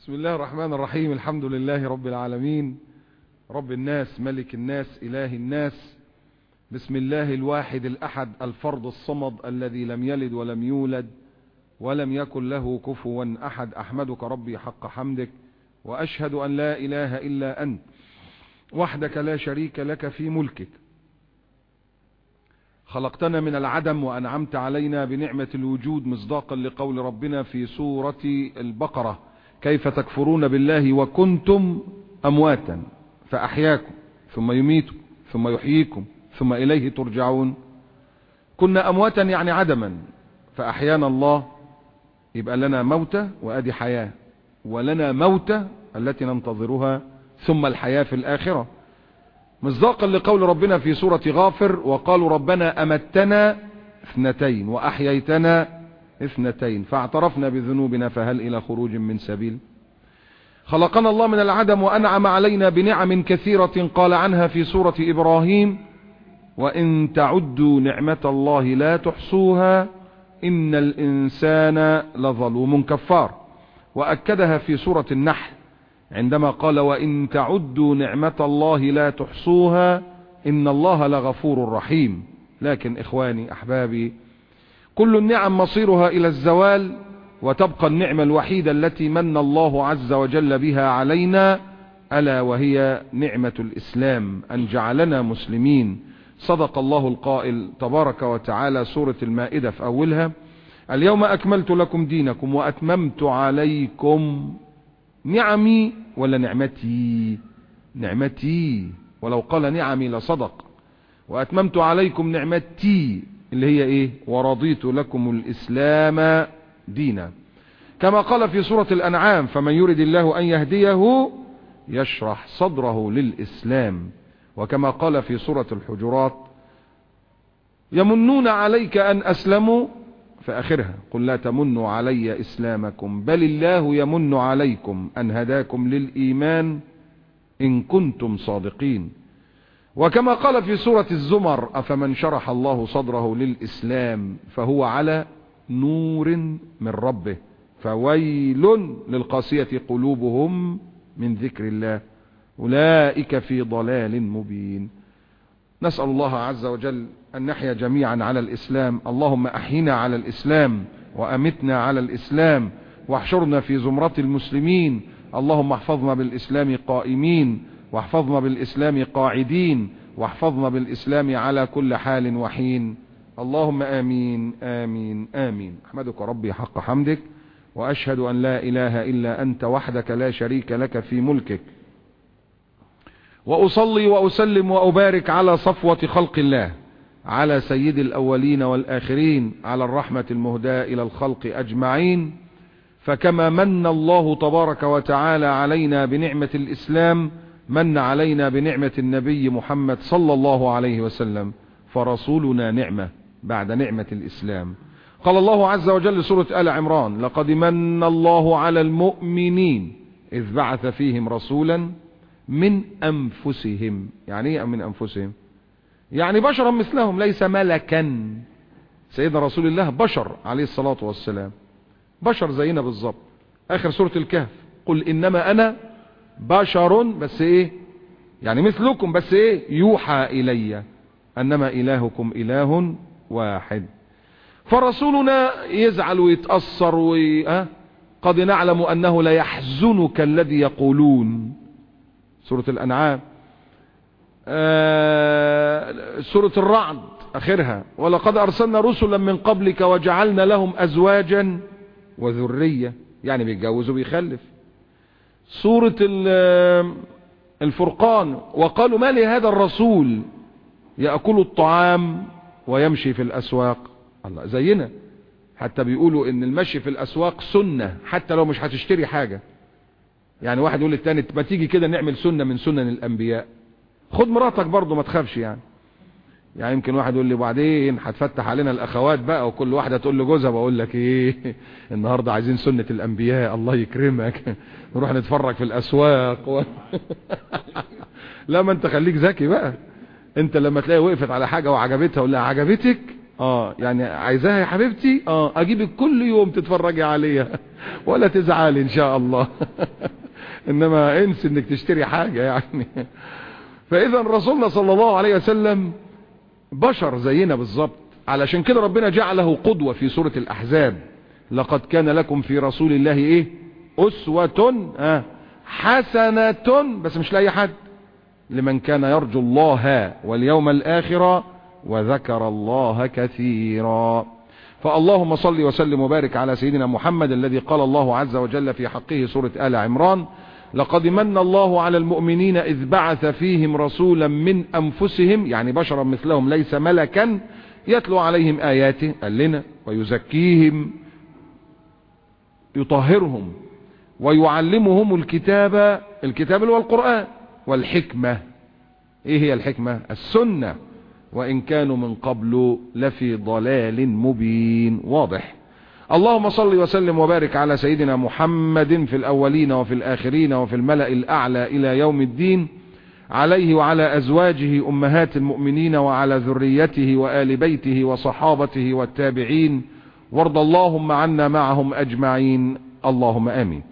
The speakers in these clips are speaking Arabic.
بسم الله الرحمن الرحيم. الحمد لله رب العالمين. رب الناس ملك الناس إله الناس. بسم الله الواحد الأحد الفرد الصمد الذي لم يلد ولم يولد ولم يكن له كفوا أحد. أحمدك ربي حق حمدك وأشهد أن لا إله إلا أنت. وحدك لا شريك لك في ملكك. خلقتنا من العدم وأنعمت علينا بنعمة الوجود مصداقا لقول ربنا في سورة البقرة. كيف تكفرون بالله وكنتم أمواتا فأحياكم ثم يميتكم ثم يحييكم ثم إليه ترجعون. كنا أمواتا يعني عدما فأحيانا الله يبقى لنا موتة وأدي حياة ولنا موتة التي ننتظرها ثم الحياة في الآخرة. مصداقا لقول ربنا في سورة غافر وقالوا ربنا أمتنا اثنتين وأحييتنا اثنتين فاعترفنا بذنوبنا فهل إلى خروج من سبيل؟ خلقنا الله من العدم وأنعم علينا بنعم كثيرة قال عنها في سورة إبراهيم وإن تعدوا نعمة الله لا تحصوها إن الإنسان لظلوم كفار. وأكدها في سورة النحل عندما قال وإن تعدوا نعمة الله لا تحصوها إن الله لغفور رحيم. لكن إخواني أحبابي كل النعم مصيرها إلى الزوال وتبقى النعمة الوحيدة التي من الله عز وجل بها علينا ألا وهي نعمة الإسلام أن جعلنا مسلمين. صدق الله القائل تبارك وتعالى سورة المائدة في أولها اليوم أكملت لكم دينكم وأتممت عليكم نعمي ولا نعمتي؟ نعمتي. ولو قال نعمي لصدق. وأتممت عليكم نعمتي. اللي هي إيه؟ ورضيت لكم الإسلام دينا. كما قال في سورة الأنعام فمن يرد الله أن يهديه يشرح صدره للإسلام. وكما قال في سورة الحجرات يمنون عليك أن أسلموا؟ في آخرها قل لا تمنوا علي إسلامكم بل الله يمن عليكم أن هداكم للإيمان إن كنتم صادقين. وكما قال في سورة الزمر أفمن شرح الله صدره للإسلام فهو على نور من ربه فويل للقاسية قلوبهم من ذكر الله أولئك في ضلال مبين. نسأل الله عز وجل أن نحيا جميعا على الإسلام اللهم أحينا على الإسلام وأمتنا على الإسلام واحشرنا في زمرة المسلمين اللهم احفظنا بالإسلام قائمين واحفظنا بالإسلام قاعدين واحفظنا بالإسلام على كل حال وحين. اللهم آمين آمين آمين. أحمدك ربي حق حمدك وأشهد أن لا إله إلا أنت وحدك لا شريك لك في ملكك. وأصلي وأسلم وأبارك على صفوة خلق الله على سيد الأولين والآخرين على الرحمة المهداة إلى الخلق أجمعين. فكما من الله تبارك وتعالى علينا بنعمة الإسلام من علينا بنعمة النبي محمد صلى الله عليه وسلم فرسولنا نعمة بعد نعمة الإسلام. قال الله عز وجل سورة آل عمران لقد من الله على المؤمنين إذ بعث فيهم رسولا من أنفسهم. يعني إيه من أنفسهم؟ يعني بشرا مثلهم ليس ملكا. سيدنا رسول الله بشر عليه الصلاة والسلام. بشر زينا بالظبط آخر سورة الكهف قل إنما أنا بشر بس إيه؟ يعني مثلكم بس إيه؟ يوحى إلي أنما إلهكم إله واحد. فرسولنا يزعل ويتأثر وي... أه؟ قد نعلم أنه لا يحزنك الذي يقولون. سورة الأنعام. آه سورة الرعد آخرها. ولقد أرسلنا رسلا من قبلك وجعلنا لهم أزواجا وذرية. يعني بيتجوز وبيخلف. سورة الفرقان. وقالوا ما لهذا الرسول؟ يأكل الطعام ويمشي في الأسواق. الله زينا. حتى بيقولوا إن المشي في الأسواق سنة حتى لو مش هتشتري حاجة. يعني واحد يقول للتاني ما تيجي كده نعمل سنة من سنن الأنبياء. خد مراتك برضو ما تخافش يعني. يعني يمكن واحد يقول لي بعدين هتفتح علينا الأخوات بقى وكل واحدة تقول لجوزها بقول لك إيه؟ النهارده عايزين سنة الأنبياء الله يكرمك. نروح نتفرج في الأسواق و... لا ما أنت خليك ذكي بقى. أنت لما تلاقي وقفت على حاجة وعجبتها ولا عجبتك آه يعني عايزاها يا حبيبتي؟ آه أجيبك كل يوم تتفرجي عليها. ولا تزعلي إن شاء الله. إنما انسي إنك تشتري حاجة يعني. فإذا رسولنا صلى الله عليه وسلم بشر زينا بالظبط علشان كده ربنا جعله قدوة في سورة الأحزاب. لقد كان لكم في رسول الله إيه؟ أسوة آه حسنة بس مش لأي حد. لمن كان يرجو الله واليوم الآخر وذكر الله كثيرا. فاللهم صل وسلم وبارك على سيدنا محمد الذي قال الله عز وجل في حقه سورة آل عمران. لقد من الله على المؤمنين إذ بعث فيهم رسولا من أنفسهم يعني بشرا مثلهم ليس ملكا يتلو عليهم آياته قال لنا ويزكيهم يطهرهم ويعلمهم الكتاب الكتاب اللي هو القرآن والحكمة. إيه هي الحكمة؟ السنة. وإن كانوا من قبل لفي ضلال مبين. واضح. اللهم صل وسلم وبارك على سيدنا محمد في الأولين وفي الآخرين وفي الملأ الأعلى إلى يوم الدين عليه وعلى أزواجه أمهات المؤمنين وعلى ذريته وآل بيته وصحابته والتابعين وارض اللهم عنا معهم أجمعين. اللهم آمين.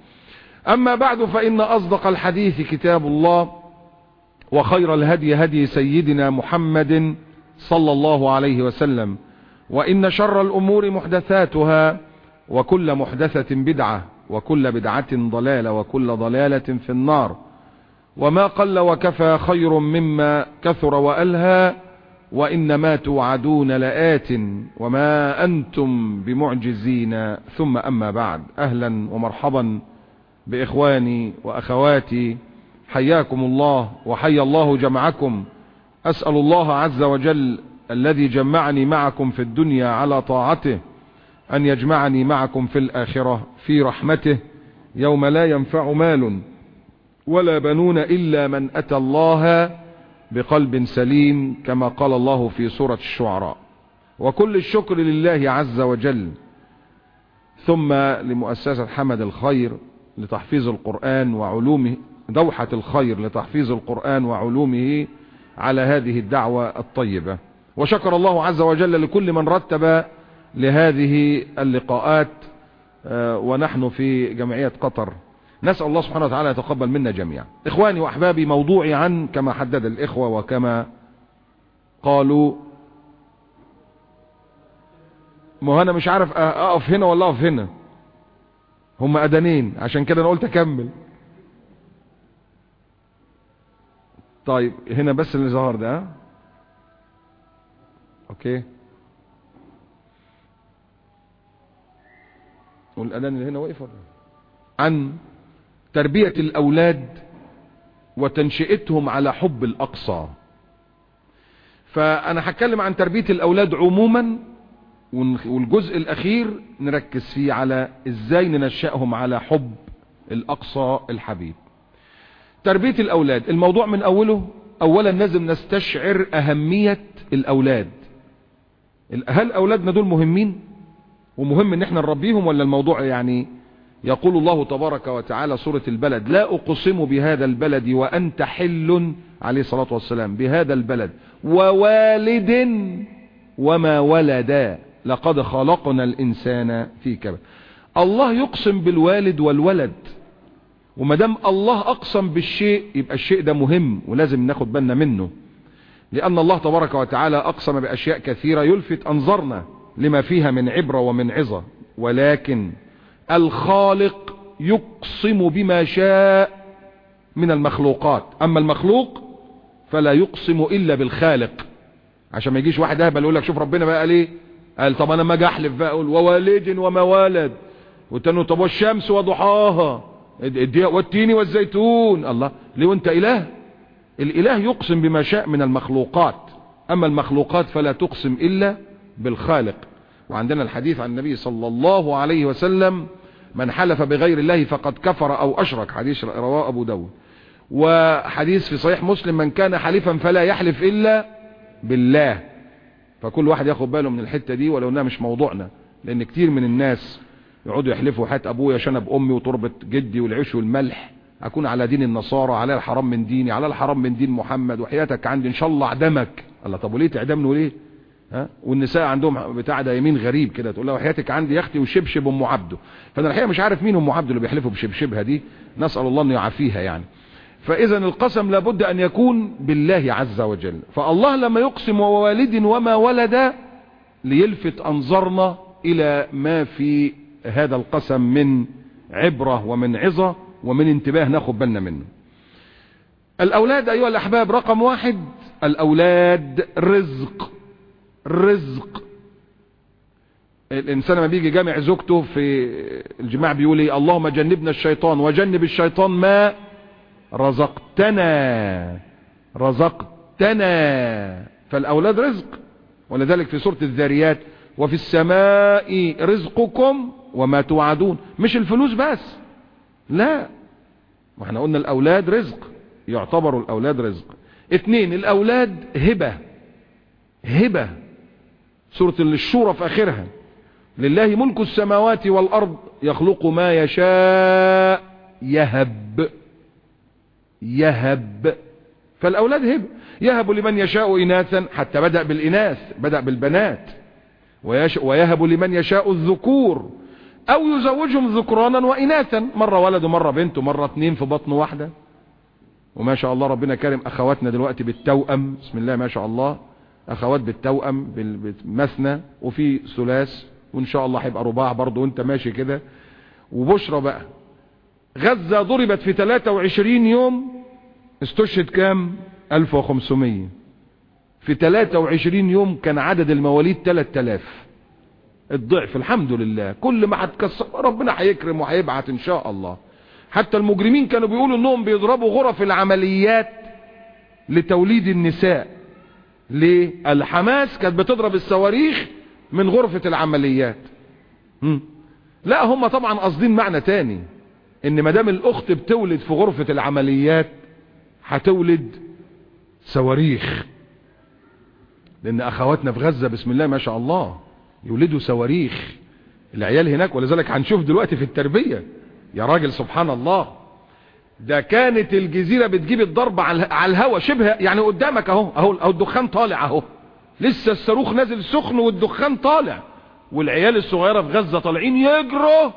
أما بعد فإن أصدق الحديث كتاب الله وخير الهدي هدي سيدنا محمد صلى الله عليه وسلم وإن شر الأمور محدثاتها وكل محدثة بدعة وكل بدعة ضلالة وكل ضلالة في النار. وما قل وكفى خير مما كثر وألهى وإنما توعدون لآت وما أنتم بمعجزين. ثم أما بعد أهلا ومرحبا بإخواني وأخواتي. حياكم الله وحيا الله جمعكم. أسأل الله عز وجل الذي جمعني معكم في الدنيا على طاعته. أن يجمعني معكم في الآخرة في رحمته يوم لا ينفع مال ولا بنون إلا من أتى الله بقلب سليم كما قال الله في سورة الشعراء. وكل الشكر لله عز وجل. ثم لمؤسسة حمد الخير لتحفيظ القرآن وعلومه دوحة الخير لتحفيظ القرآن وعلومه على هذه الدعوة الطيبة. وشكر الله عز وجل لكل من رتب لهذه اللقاءات ونحن في جمعية قطر. نسأل الله سبحانه وتعالى يتقبل منا جميعا. إخواني وأحبابي موضوعي عن كما حدد الإخوة وكما قالوا. ما أنا مش عارف أقف هنا ولا أقف هنا؟ هم أدنين عشان كده أنا قلت أكمل. طيب هنا بس اللي ظهر ده. أوكي. والاذان اللي هنا واقف عن تربية الأولاد وتنشئتهم على حب الأقصى. فأنا هتكلم عن تربية الأولاد عموما والجزء الأخير نركز فيه على إزاي ننشأهم على حب الأقصى الحبيب. تربية الأولاد الموضوع من أوله اولا لازم نستشعر أهمية الأولاد. هل أولادنا دول مهمين؟ ومهم إن إحنا نربيهم ولا الموضوع يعني يقول الله تبارك وتعالى سورة البلد لا أقسم بهذا البلد وأنت حل عليه الصلاة والسلام بهذا البلد ووالد وما ولدا لقد خلقنا الإنسان في كبد الله يقسم بالوالد والولد ومدام الله أقسم بالشيء يبقى الشيء ده مهم ولازم ناخد بالنا منه لأن الله تبارك وتعالى أقسم بأشياء كثيرة يلفت أنظرنا لما فيها من عبرة ومن عظة. ولكن الخالق يقسم بما شاء من المخلوقات. أما المخلوق فلا يقسم إلا بالخالق. عشان ما يجيش واحد أهبل يقول لك شوف ربنا بقى قال إيه قال طب أنا ما أجي أحلف بقى أقول ووالد وما ولد. والتاني طب والشمس وضحاها. والتين والزيتون. الله ليه وأنت إله؟ الإله يقسم بما شاء من المخلوقات. أما المخلوقات فلا تقسم إلا بالخالق. وعندنا الحديث عن النبي صلى الله عليه وسلم من حلف بغير الله فقد كفر أو أشرك. حديث رواه أبو داود. وحديث في صحيح مسلم من كان حلفا فلا يحلف إلا بالله. فكل واحد ياخد باله من الحتة دي ولو إنها مش موضوعنا لأن كتير من الناس يقعدوا يحلفوا حياة أبويا شنب أمي وتربة جدي والعيش والملح. أكون على دين النصارى على الحرام من ديني على الحرام من دين محمد وحياتك عندي إن شاء الله اعدمك الله طب وليه تعدمني وليه؟ ها؟ والنساء عندهم بتاع ده يمين غريب كده تقول له حياتك عندي يا أختي وشبشب أم عبده. فأنا الحقيقة مش عارف مين أم عبده اللي بيحلفوا بشبشبها دي نسأل الله انه يعافيها يعني. فاذا القسم لابد أن يكون بالله عز وجل. فالله لما يقسم ووالد وما ولد ليلفت أنظرنا إلى ما في هذا القسم من عبرة ومن عظة ومن انتباه ناخد بالنا منه. الأولاد أيها الأحباب رقم واحد الأولاد رزق. رزق. الإنسان لما بيجي جامع زوجته في الجماع بيقول إيه؟ اللهم جنبنا الشيطان وجنب الشيطان ما رزقتنا. رزقتنا. فالأولاد رزق. ولذلك في سورة الذاريات وفي السماء رزقكم وما توعدون. مش الفلوس بس. لا. وإحنا قلنا الأولاد رزق. يعتبروا الأولاد رزق. اتنين الأولاد هبة. هبة. سورة الشورى في آخرها. لله ملك السماوات والأرض يخلق ما يشاء يهب يهب. فالأولاد هبة يهب لمن يشاء اناثا حتى بدأ بالإناث بدأ بالبنات. ويهب لمن يشاء الذكور. أو يزوجهم ذكرانا واناثا. مرة ولد ومرة بنت ومرة اتنين في بطن واحدة. وما شاء الله ربنا كرم أخواتنا دلوقتي بالتوأم. بسم الله ما شاء الله. أخوات بالتوأم بالمثنى وفي ثلاث وإن شاء الله هيبقى رباع برضه وأنت ماشي كده. وبشرى بقى. غزة ضربت في 23 يوم استشهد كام؟ 1500 في 23 يوم كان عدد المواليد 3000 الضعف الحمد لله. كل ما هتكسر ربنا هيكرم وهيبعت إن شاء الله. حتى المجرمين كانوا بيقولوا إنهم بيضربوا غرف العمليات لتوليد النساء. ليه الحماس كانت بتضرب الصواريخ من غرفة العمليات. هم. لا هم طبعا قاصدين معنى تاني إن مدام الأخت بتولد في غرفة العمليات هتولد صواريخ. لأن أخواتنا في غزة بسم الله ما شاء الله يولدوا صواريخ. العيال هناك ولذلك هنشوف دلوقتي في التربية يا راجل سبحان الله. ده كانت الجزيرة بتجيب الضرب على الهوا شبه يعني قدامك اهو اهو الدخان طالع اهو. لسه الصاروخ نازل سخن والدخان طالع. والعيال الصغيرة في غزة طالعين يجروا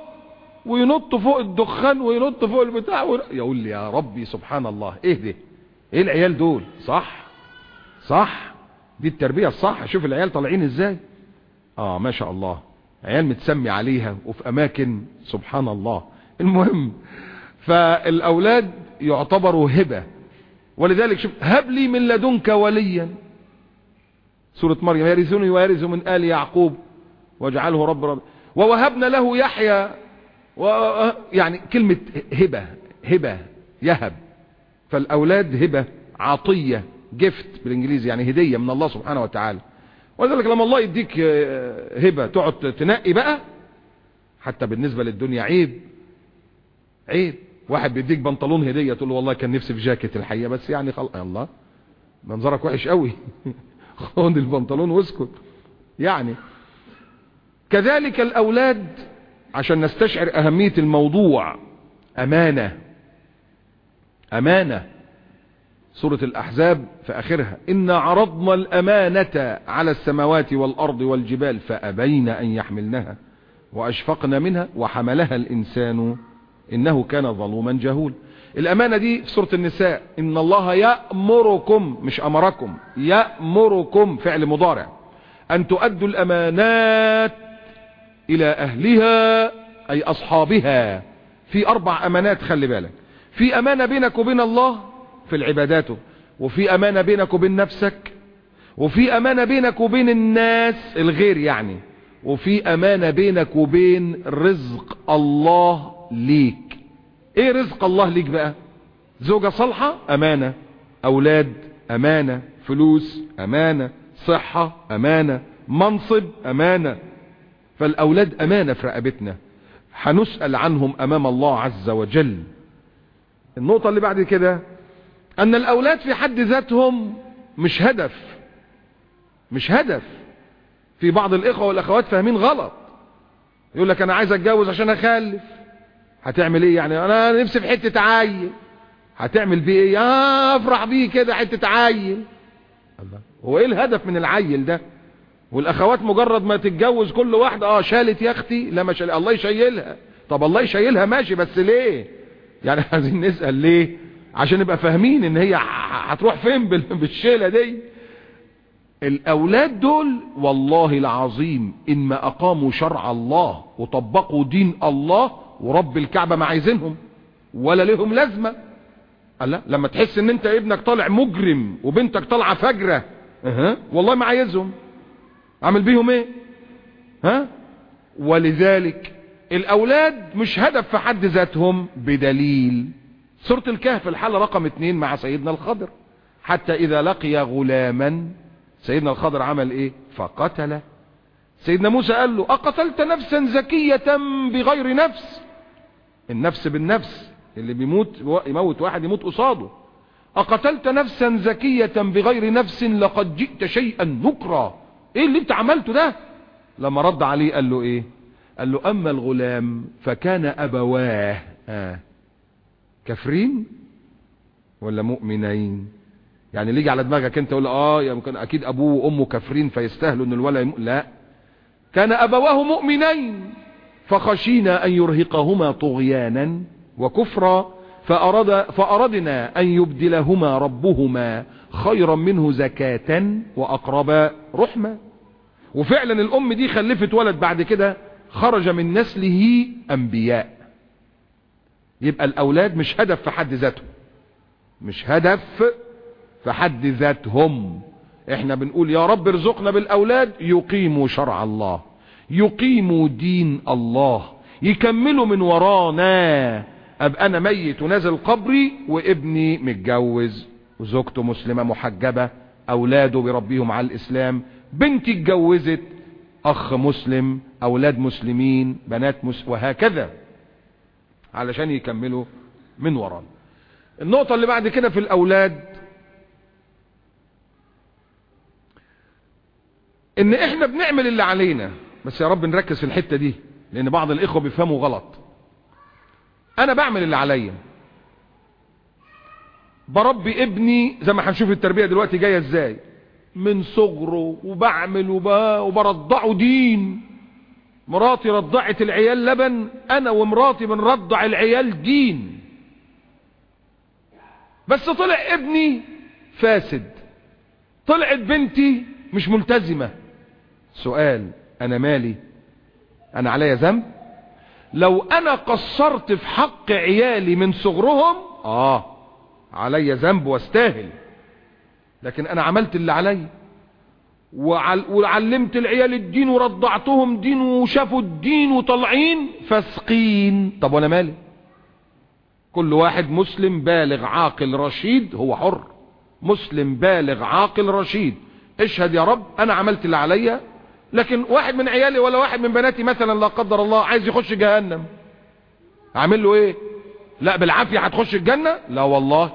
وينطوا فوق الدخان وينطوا فوق البتاع. يقول لي يا ربي سبحان الله إيه ده؟ إيه العيال دول؟ صح؟ صح؟ دي التربية الصح؟ شوف العيال طالعين إزاي. آه ما شاء الله. عيال متسمي عليها وفي أماكن سبحان الله. المهم فالأولاد يعتبروا هبة. ولذلك شوف هب لي من لدنك وليا. سورة مريم يرثني ويرث من آل يعقوب. واجعله رب رب. ووهبنا له يحيى. و... يعني كلمة هبة هبة يهب. فالأولاد هبة عطية جفت بالإنجليزي يعني هدية من الله سبحانه وتعالى. ولذلك لما الله يديك هبة تقعد تنقي بقى حتى بالنسبة للدنيا عيب. عيب. واحد بيديك بنطلون هدية تقول له والله كان نفسي في جاكيت الحقيقة بس يعني خلاص الله منظرك وحش قوي خد البنطلون واسكت. يعني كذلك الأولاد عشان نستشعر أهمية الموضوع أمانة أمانة. سورة الأحزاب في آخرها إن عرضنا الأمانة على السماوات والأرض والجبال فأبين أن يحملنها وأشفقنا منها وحملها الإنسان إنه كان ظلوما جهول. الأمانة دي في سورة النساء. إن الله يأمركم مش أمركم يأمركم فعل مضارع. أن تؤدوا الأمانات إلى أهلها أي أصحابها. في أربع أمانات خلي بالك. في أمانة بينك وبين الله في العبادات وفي أمانة بينك وبين نفسك وفي أمانة بينك وبين الناس الغير يعني وفي أمانة بينك وبين رزق الله ليك. إيه رزق الله ليك بقى؟ زوجة صالحة أمانة. أولاد أمانة. فلوس أمانة. صحة أمانة. منصب أمانة. فالأولاد أمانة في رقبتنا. هنسأل عنهم أمام الله عز وجل. النقطة اللي بعد كده أن الأولاد في حد ذاتهم مش هدف. مش هدف. في بعض الإخوة والأخوات فاهمين غلط. يقول لك أنا عايز أتجوز عشان أخلف. هتعمل إيه يعني؟ أنا نفسي في حتة عيل هتعمل بيه إيه؟ أفرح بيه كده حتة عيل الله. هو إيه الهدف من العيل ده؟ والأخوات مجرد ما تتجوز كل واحدة آه شالت يا أختي لا ما شال الله يشيلها. طب الله يشيلها ماشي بس ليه؟ يعني عايزين نسأل ليه؟ عشان نبقى فاهمين إن هي هتروح فين بالشيلة دي. الأولاد دول والله العظيم إن ما أقاموا شرع الله وطبقوا دين الله ورب الكعبة ما عايزينهم ولا لهم لازمة. لا لما تحس إن أنت ابنك طالع مجرم وبنتك طالعة فجرة أه. والله ما عايزهم. أعمل بيهم إيه؟ ها؟ ولذلك الأولاد مش هدف في حد ذاتهم بدليل. سورة الكهف الحالة رقم اتنين مع سيدنا الخضر. حتى إذا لقي غلاما سيدنا الخضر عمل إيه؟ فقتل سيدنا موسى قال له أقتلت نفسا زكية بغير نفس؟ النفس بالنفس اللي بيموت يموت واحد يموت قصاده. أقتلت نفسا زكية بغير نفس لقد جئت شيئا نكرا. إيه اللي أنت عملته ده؟ لما رد عليه قال له إيه؟ قال له أما الغلام فكان أبواه آه كافرين ولا مؤمنين؟ يعني اللي يجي على دماغك أنت تقول آه يمكن أكيد أبوه وأمه كافرين فيستاهلوا إن الولد يم... لا. كان أبواه مؤمنين. فخشينا أن يرهقهما طغيانا وكفرا فأرد فأردنا أن يبدلهما ربهما خيرا منه زكاة وأقرب رحمة. وفعلا الأم دي خلفت ولد بعد كده خرج من نسله أنبياء. يبقى الأولاد مش هدف في حد ذاتهم مش هدف في حد ذاتهم. إحنا بنقول يا رب ارزقنا بالأولاد يقيموا شرع الله. يقيموا دين الله يكملوا من ورانا. ابقى أنا ميت ونازل قبري وابني متجوز وزوجته مسلمة محجبة أولاده بربيهم على الإسلام. بنتي اتجوزت أخ مسلم أولاد مسلمين بنات مس وهكذا. علشان يكملوا من ورانا. النقطة اللي بعد كده في الأولاد إن إحنا بنعمل اللي علينا. بس يا رب نركز في الحتة دي لأن بعض الإخوة بيفهموا غلط. أنا بعمل اللي عليا. بربي ابني زي ما هنشوف التربية دلوقتي جاية إزاي؟ من صغره وبعمل وبرضعه دين. مراتي رضعت العيال لبن أنا ومراتي بنرضع العيال دين. بس طلع ابني فاسد. طلعت بنتي مش ملتزمة. سؤال أنا مالي؟ أنا عليا ذنب؟ لو أنا قصرت في حق عيالي من صغرهم آه علي ذنب واستاهل. لكن أنا عملت اللي علي. وعل... وعلمت العيال الدين ورضعتهم دين وشافوا الدين وطالعين فاسقين. طب وأنا مالي؟ كل واحد مسلم بالغ عاقل رشيد هو حر. مسلم بالغ عاقل رشيد. اشهد يا رب أنا عملت اللي عليا لكن واحد من عيالي ولا واحد من بناتي مثلا لا قدر الله عايز يخش جهنم. أعمل له إيه؟ لا بالعافية هتخش الجنة؟ لا والله.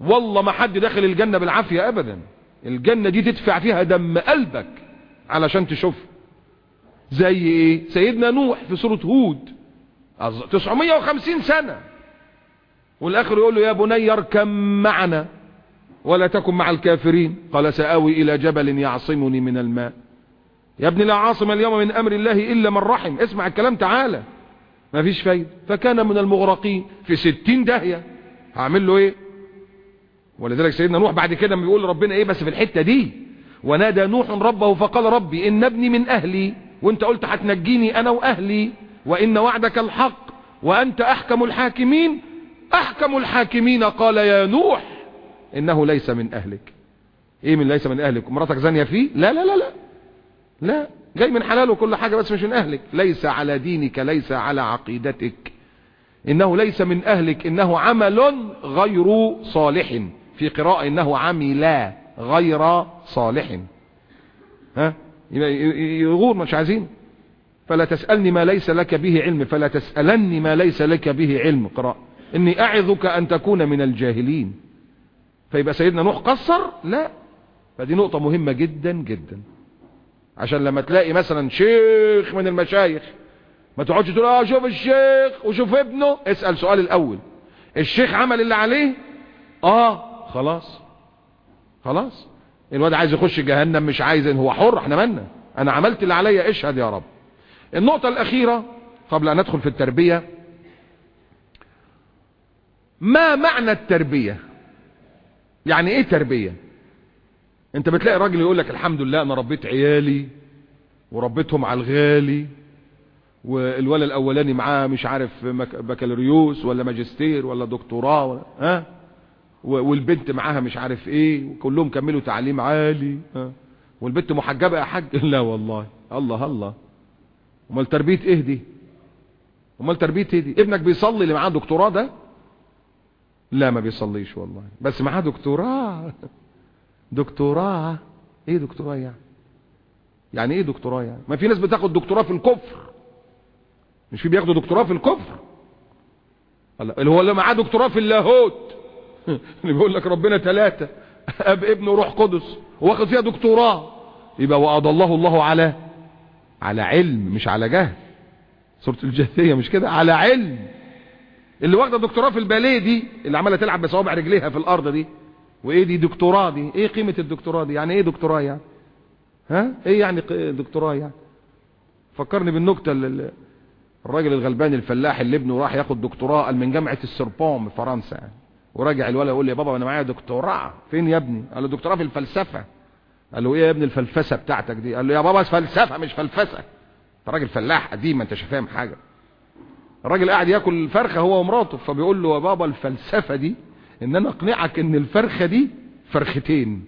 والله ما حد داخل الجنة بالعافية ابدا. الجنة دي تدفع فيها دم قلبك علشان تشوف. زي إيه؟ سيدنا نوح في سورة هود. 950 سنة. والآخر يقول له يا بني اركب معنا ولا تكن مع الكافرين. قال سآوي إلى جبل يعصمني من الماء. يا ابني لا عاصم اليوم من أمر الله إلا من رحم. اسمع الكلام تعالى ما فيش فايدة. فكان من المغرقين في ستين داهية. هعمل له إيه؟ ولذلك سيدنا نوح بعد كده بيقول ربنا إيه بس في الحتة دي. ونادى نوح ربه فقال ربي إن ابني من أهلي. وأنت قلت هتنجيني أنا وأهلي. وإن وعدك الحق وأنت أحكم الحاكمين. أحكم الحاكمين. قال يا نوح إنه ليس من أهلك. إيه من ليس من أهلك؟ مراتك زانية فيه؟ لا لا لا لا. لا جاي من حلاله كل حاجة بس مش من أهلك. ليس على دينك ليس على عقيدتك. إنه ليس من أهلك إنه عمل غير صالح. في قراءة إنه عمل غير صالح. ها؟ يغور مش عايزين. فلا تسألني ما ليس لك به علم. فلا تسألني ما ليس لك به علم. قراء إني أعظك أن تكون من الجاهلين. فيبقى سيدنا نوح قصر؟ لا. فدي نقطة مهمة جدا جدا. عشان لما تلاقي مثلا شيخ من المشايخ ما تقعدش تقول آه شوف الشيخ وشوف ابنه. اسأل سؤال الأول. الشيخ عمل اللي عليه؟ آه خلاص. خلاص. الواد عايز يخش جهنم مش عايز هو حر إحنا مالنا؟ أنا عملت اللي عليا اشهد يا رب. النقطة الأخيرة قبل أن ندخل في التربية. ما معنى التربية؟ يعني إيه تربية؟ انت بتلاقي راجل يقول لك الحمد لله أنا ربيت عيالي وربيتهم على الغالي والولد الاولاني معاه مش عارف بكالوريوس ولا ماجستير ولا دكتوراه ولا ها؟ والبنت معاها مش عارف إيه وكلهم كملوا تعليم عالي ها؟ والبنت محجبة يا حاج؟ لا والله الله الله. امال تربية إيه دي؟ امال تربية إيه دي؟ ابنك بيصلي اللي معاه دكتوراه ده؟ لا ما بيصليش والله بس معاه دكتوراه. دكتوراه؟ إيه دكتوراه يعني؟ يعني إيه دكتوراه يعني؟ ما في ناس بتاخد دكتوراه في الكفر. مش في بياخدوا دكتوراه في الكفر. اللي هو اللي معاه دكتوراه في اللاهوت. اللي بيقول لك ربنا ثلاثة أب ابن وروح قدس. واخد فيها دكتوراه. يبقى وأضله الله على على علم مش على جهل. سورة الجاثية مش كده؟ على علم. اللي واخدة دكتوراه في الباليه دي اللي عمالة تلعب بصوابع رجليها في الأرض دي وإيه دي دكتوراه دي؟ إيه قيمة الدكتوراه دي؟ يعني إيه دكتوراه يعني؟ ها؟ إيه يعني دكتوراه يعني؟ فكرني بالنكتة اللي الراجل الغلبان الفلاح اللي ابنه راح ياخد دكتوراه قال من جامعة السوربون في فرنسا يعني. وراجع الولد يقول لي يا بابا أنا معايا دكتوراه. فين يا ابني؟ قال له دكتوراه في الفلسفة. قال له إيه يا ابني الفلفسه بتاعتك دي؟ قال له يا بابا فلسفه مش فلفسه أنت راجل فلاح قديم ما انتش فاهم حاجة. الراجل قاعد ياكل فرخه هو ومراته فبيقول له يا بابا الفلسفة دي إن أنا أقنعك إن الفرخة دي فرختين.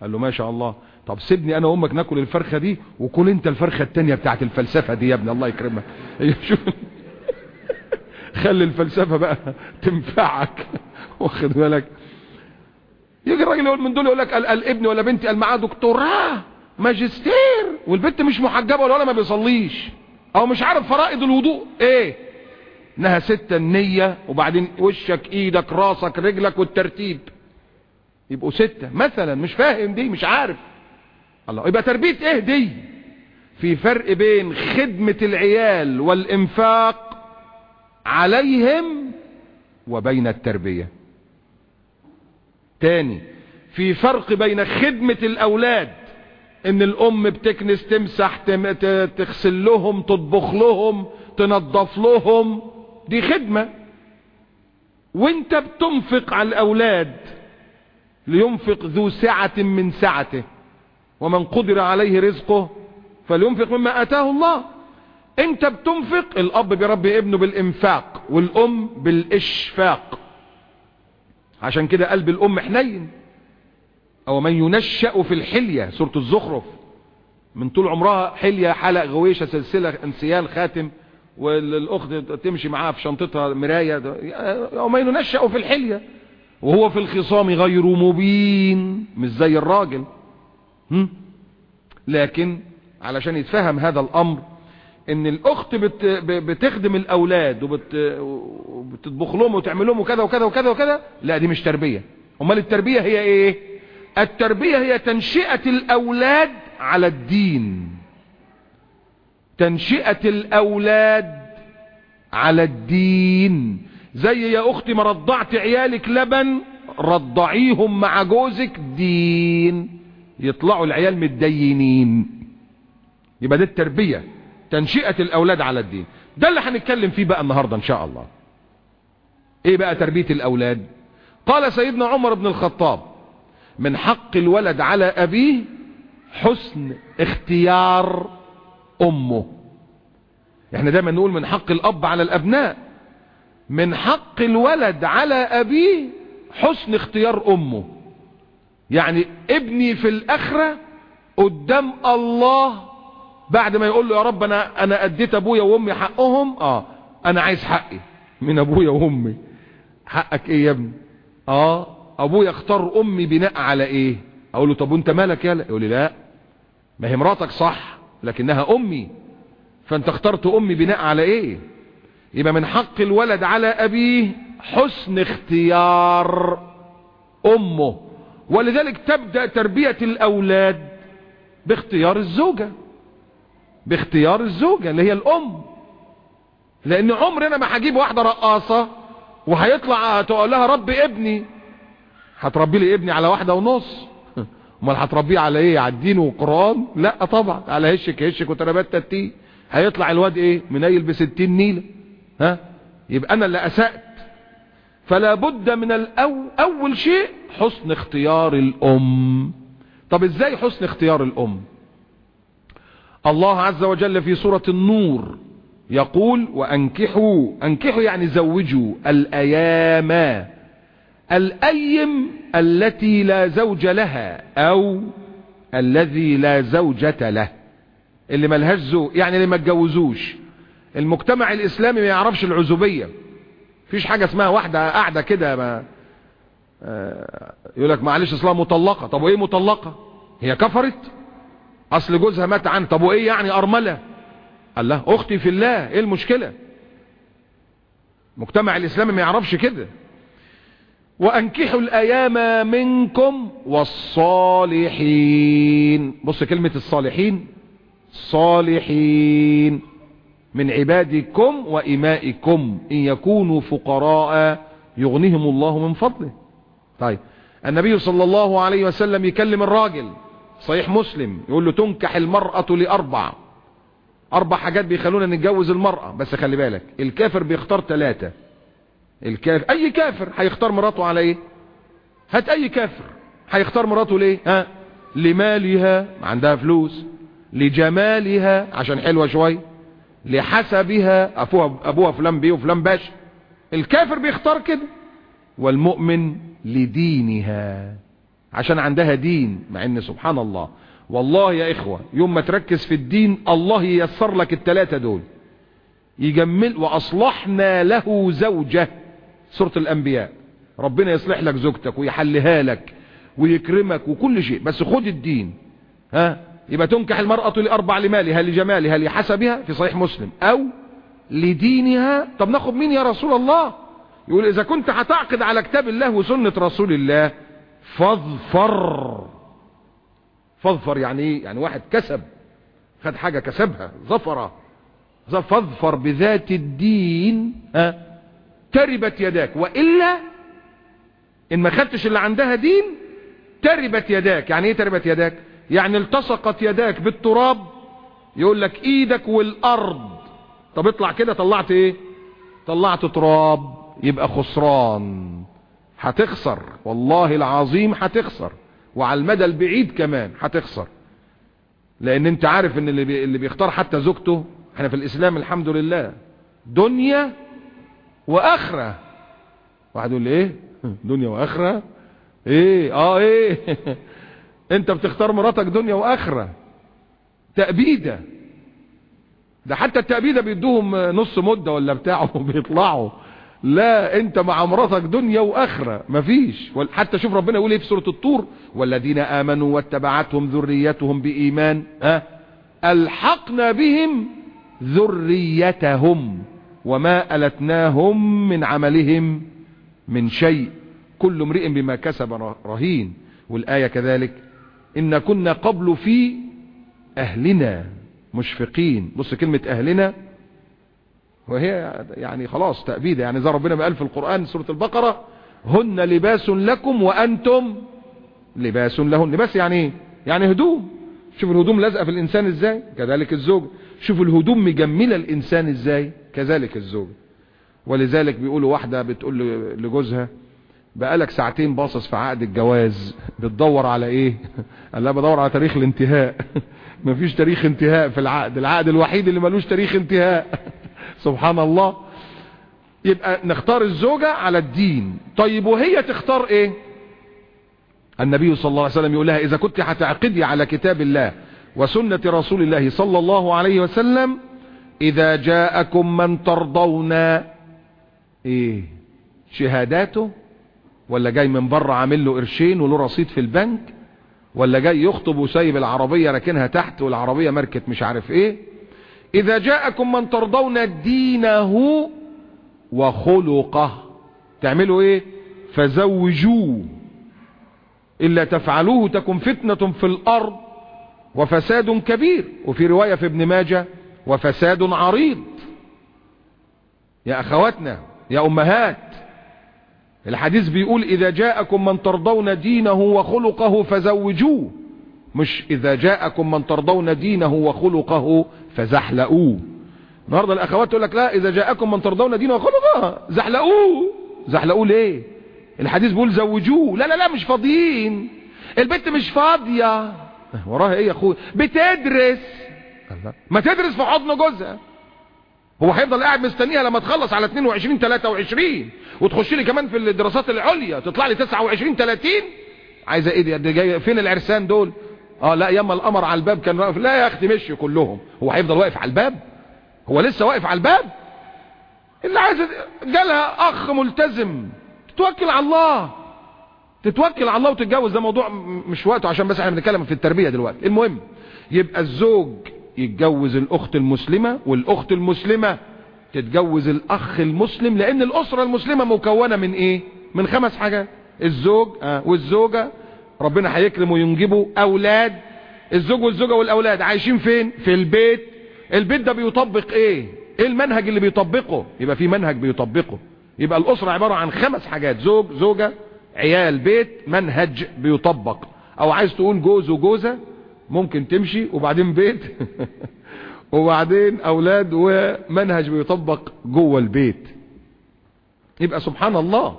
قال له ما شاء الله. طب سيبني أنا وأمك ناكل الفرخة دي وكل أنت الفرخة التانية بتاعت الفلسفة دي يا ابني. الله يكرمك. شوف. خلي الفلسفة بقى تنفعك. واخد بالك؟ يجي الراجل يقول من دول يقول لك الابن ولا بنتي قال معاه دكتوراه ماجستير. والبنت مش محجبة ولا ما بيصليش. أو مش عارف فرائض الوضوء إيه؟ انها ستة النية وبعدين وشك إيدك راسك رجلك والترتيب. يبقوا ستة. مثلا مش فاهم دي مش عارف. الله يبقى تربية إيه دي؟ في فرق بين خدمة العيال والإنفاق عليهم وبين التربية. تاني في فرق بين خدمة الأولاد إن الأم بتكنس تمسح تغسل لهم تطبخ لهم تنظف لهم دي خدمة. وانت بتنفق على الأولاد لينفق ذو سعة من سعته. ومن قدر عليه رزقه فلينفق مما آتاه الله. انت بتنفق الأب بيربي ابنه بالإنفاق والأم بالإشفاق. عشان كده قلب الام حنين. أو من ينشأ في الحلية سورة الزخرف. من طول عمرها حلية حلق غويشة سلسلة انسيال خاتم. والأخت تمشي معاها في شنطتها مراية. أو من ينشأ في الحلية وهو في الخصام غير مبين مش زي الراجل. هم؟ لكن علشان يتفهم هذا الأمر إن الأخت بت بتخدم الأولاد وبت وبتطبخ لهم وتعمل لهم وكذا وكذا وكذا وكذا لا دي مش تربية. أمال التربية هي إيه؟ التربية هي تنشئة الأولاد على الدين. تنشئة الأولاد على الدين. زي يا أختي ما رضعت عيالك لبن رضعيهم مع جوزك دين. يطلعوا العيال متدينين. يبقى ده التربية تنشئة الأولاد على الدين. ده اللي هنتكلم فيه بقى النهاردة إن شاء الله. إيه بقى تربية الأولاد؟ قال سيدنا عمر بن الخطاب من حق الولد على أبيه حسن اختيار أمه. إحنا دايما نقول من حق الأب على الأبناء. من حق الولد على أبيه حسن اختيار أمه. يعني ابني في الآخرة قدام الله بعد ما يقول له يا رب أنا أنا أديت أبويا وأمي حقهم. آه أنا عايز حقي من أبويا وأمي. حقك إيه يا ابني؟ آه أبويا اختار أمي بناء على إيه؟ أقول له طب وأنت مالك؟ يالا يقول لي لا. ما هي مراتك صح. لكنها أمي. فأنت اخترت أمي بناء على إيه؟ يبقى من حق الولد على أبيه حسن اختيار أمه. ولذلك تبدأ تربية الأولاد باختيار الزوجة. باختيار الزوجة اللي هي الأم. لأن عمرنا ما هجيب واحدة رقاصة وهيطلع تقول لها ربي ابني. هتربي لي ابني على واحدة ونص. امال هتربيه على إيه؟ على الدين والقرآن؟ لا طبعا. على هشك هشك وتربات تتيه هيطلع الواد إيه؟ منيل بستين نيلة. ها؟ يبقى أنا اللي أسأت. فلا بد من الأو أول شيء حسن اختيار الأم. طب إزاي حسن اختيار الأم؟ الله عز وجل في سورة النور يقول وأنكحوا. أنكحوا يعني زوجوا. الأيام. الأيم التي لا زوج لها أو الذي لا زوجة له. اللي ملهاش زوج يعني اللي ما اتجوزوش. المجتمع الإسلامي ما يعرفش العزوبية. فيش حاجة اسمها واحدة قاعدة كده ما آه يقول لك معلش أصلها مطلقة. طب وإيه مطلقة؟ هي كفرت؟ أصل جوزها مات عن طب وإيه يعني أرملة؟ قال له أختي في الله إيه المشكلة؟ مجتمع الإسلامي ما يعرفش كده. وأنكحوا الأيام منكم والصالحين. بص كلمة الصالحين. صالحين. من عبادكم وإمائكم. إن يكونوا فقراء يغنيهم الله من فضله. طيب. النبي صلى الله عليه وسلم يكلم الراجل. صحيح مسلم. يقول له تنكح المرأة لأربع. أربع حاجات بيخلونا نتجوز المرأة. بس خلي بالك الكافر بيختار ثلاثة. الكافر أي كافر هيختار مراته على إيه؟ هات أي كافر هيختار مراته ليه؟ ها؟ لمالها عندها فلوس لجمالها عشان حلوة شوي لحسبها أبوها, أبوها فلان بيه وفلان باش. الكافر بيختار كده. والمؤمن لدينها عشان عندها دين مع إن سبحان الله. والله يا إخوة يوم ما تركز في الدين الله ييسر لك التلاتة دول. يجمل وأصلحنا له زوجة. سورة الأنبياء. ربنا يصلح لك زوجتك ويحلها لك ويكرمك وكل شيء بس خد الدين. ها؟ يبقى تنكح المرأة لأربع لمالها لجمالها لحسبها في صحيح مسلم. أو لدينها. طب ناخد مين يا رسول الله؟ يقول إذا كنت هتعقد على كتاب الله وسنة رسول الله فاظفر. فاظفر يعني إيه؟ يعني واحد كسب. خد حاجة كسبها ظفر. فاظفر بذات الدين. ها؟ تربت يداك. وإلا إن ما خدتش اللي عندها دين تربت يداك. يعني إيه تربت يداك؟ يعني التصقت يداك بالتراب يقول لك إيدك والأرض. طب اطلع كده طلعت إيه؟ طلعت تراب. يبقى خسران. هتخسر. والله العظيم هتخسر. وعلى المدى البعيد كمان هتخسر. لأن أنت عارف إن اللي بيختار حتى زوجته إحنا في الإسلام الحمد لله دنيا وآخرة. واحد يقول إيه؟ دنيا وآخرة. إيه؟ آه إيه؟ أنت بتختار مراتك دنيا وآخرة. تأبيدة. ده حتى التأبيدة بيدوهم نص مدة ولا بتاعه بيطلعوا لا أنت مع مراتك دنيا وآخرة. مفيش. حتى شوف ربنا يقول إيه في سورة الطور؟ والذين آمنوا واتبعتهم ذريتهم بإيمان. ها؟ ألحقنا بهم ذريتهم. وما ألتناهم من عملهم من شيء. كل امرئ بما كسب رهين. والآية كذلك إن كنا قبل في أهلنا مشفقين. بص كلمة أهلنا وهي يعني خلاص تأبيدة. يعني زي ربنا ما قال في القرآن سورة البقرة هن لباس لكم وأنتم لباس لهن. لباس يعني إيه يعني هدوم. شوف الهدوم لازقة في الإنسان إزاي؟ كذلك الزوج. شوف الهدوم مجملة الإنسان إزاي؟ كذلك الزوج. ولذلك بيقولوا واحدة بتقول لجوزها بقالك ساعتين باصص في عقد الجواز بتدور على إيه؟ قال لها بدور على تاريخ الانتهاء. مفيش تاريخ انتهاء في العقد العقد الوحيد اللي ملوش تاريخ انتهاء. سبحان الله. يبقى نختار الزوجة على الدين. طيب وهي تختار إيه؟ النبي صلى الله عليه وسلم يقول لها إذا كنت هتعقدي على كتاب الله وسنة رسول الله صلى الله عليه وسلم إذا جاءكم من ترضون. إيه شهاداته؟ ولا جاي من بره عامل له قرشين وله رصيد في البنك؟ ولا جاي يخطب وسايب العربية راكنها تحت والعربية ماركت مش عارف إيه؟ إذا جاءكم من ترضون دينه وخلقه. تعملوا إيه؟ فزوجوه. إلا تفعلوه تكن فتنة في الأرض وفساد كبير. وفي رواية في ابن ماجه وفساد عريض. يا أخواتنا يا أمهات الحديث بيقول إذا جاءكم من ترضون دينه وخلقه فزوجوه. مش إذا جاءكم من ترضون دينه وخلقه فزحلقوه. النهارده الأخوات تقول لك لا إذا جاءكم من ترضون دينه وخلقه زحلقوه. زحلقوه ليه؟ الحديث بيقول زوجوه. لا لا لا مش فاضيين. البنت مش فاضية. وراها إيه يا اخويا بتدرس. ما تدرس في حضن جوزها. هو هيفضل قاعد مستنيها لما تخلص على 22 23 وتخش لي كمان في الدراسات العليا تطلع لي 29 30 عايزة إيه دي؟ جاي فين العرسان دول؟ آه لا ياما القمر على الباب كان واقف. لا يا أختي مشي كلهم. هو هيفضل واقف على الباب؟ هو لسه واقف على الباب؟ اللي عايزة جالها أخ ملتزم. تتوكل على الله. تتوكل على الله وتتجوز. ده موضوع مش وقته عشان بس إحنا بنتكلم في التربية دلوقتي. المهم يبقى الزوج يتجوز الأخت المسلمة والأخت المسلمة تتجوز الأخ المسلم لأن الأسرة المسلمة مكونة من إيه؟ من خمس حاجات الزوج آه والزوجة. ربنا هيكرم وينجبوا أولاد. الزوج والزوجة والأولاد عايشين فين؟ في البيت. البيت ده بيطبق إيه؟ إيه المنهج اللي بيطبقه؟ يبقى في منهج بيطبقه. يبقى الأسرة عبارة عن خمس حاجات. زوج زوجة عيال بيت منهج بيطبق. أو عايز تقول جوز وجوزة؟ ممكن تمشي وبعدين بيت. وبعدين أولاد ومنهج بيطبق جوه البيت. يبقى سبحان الله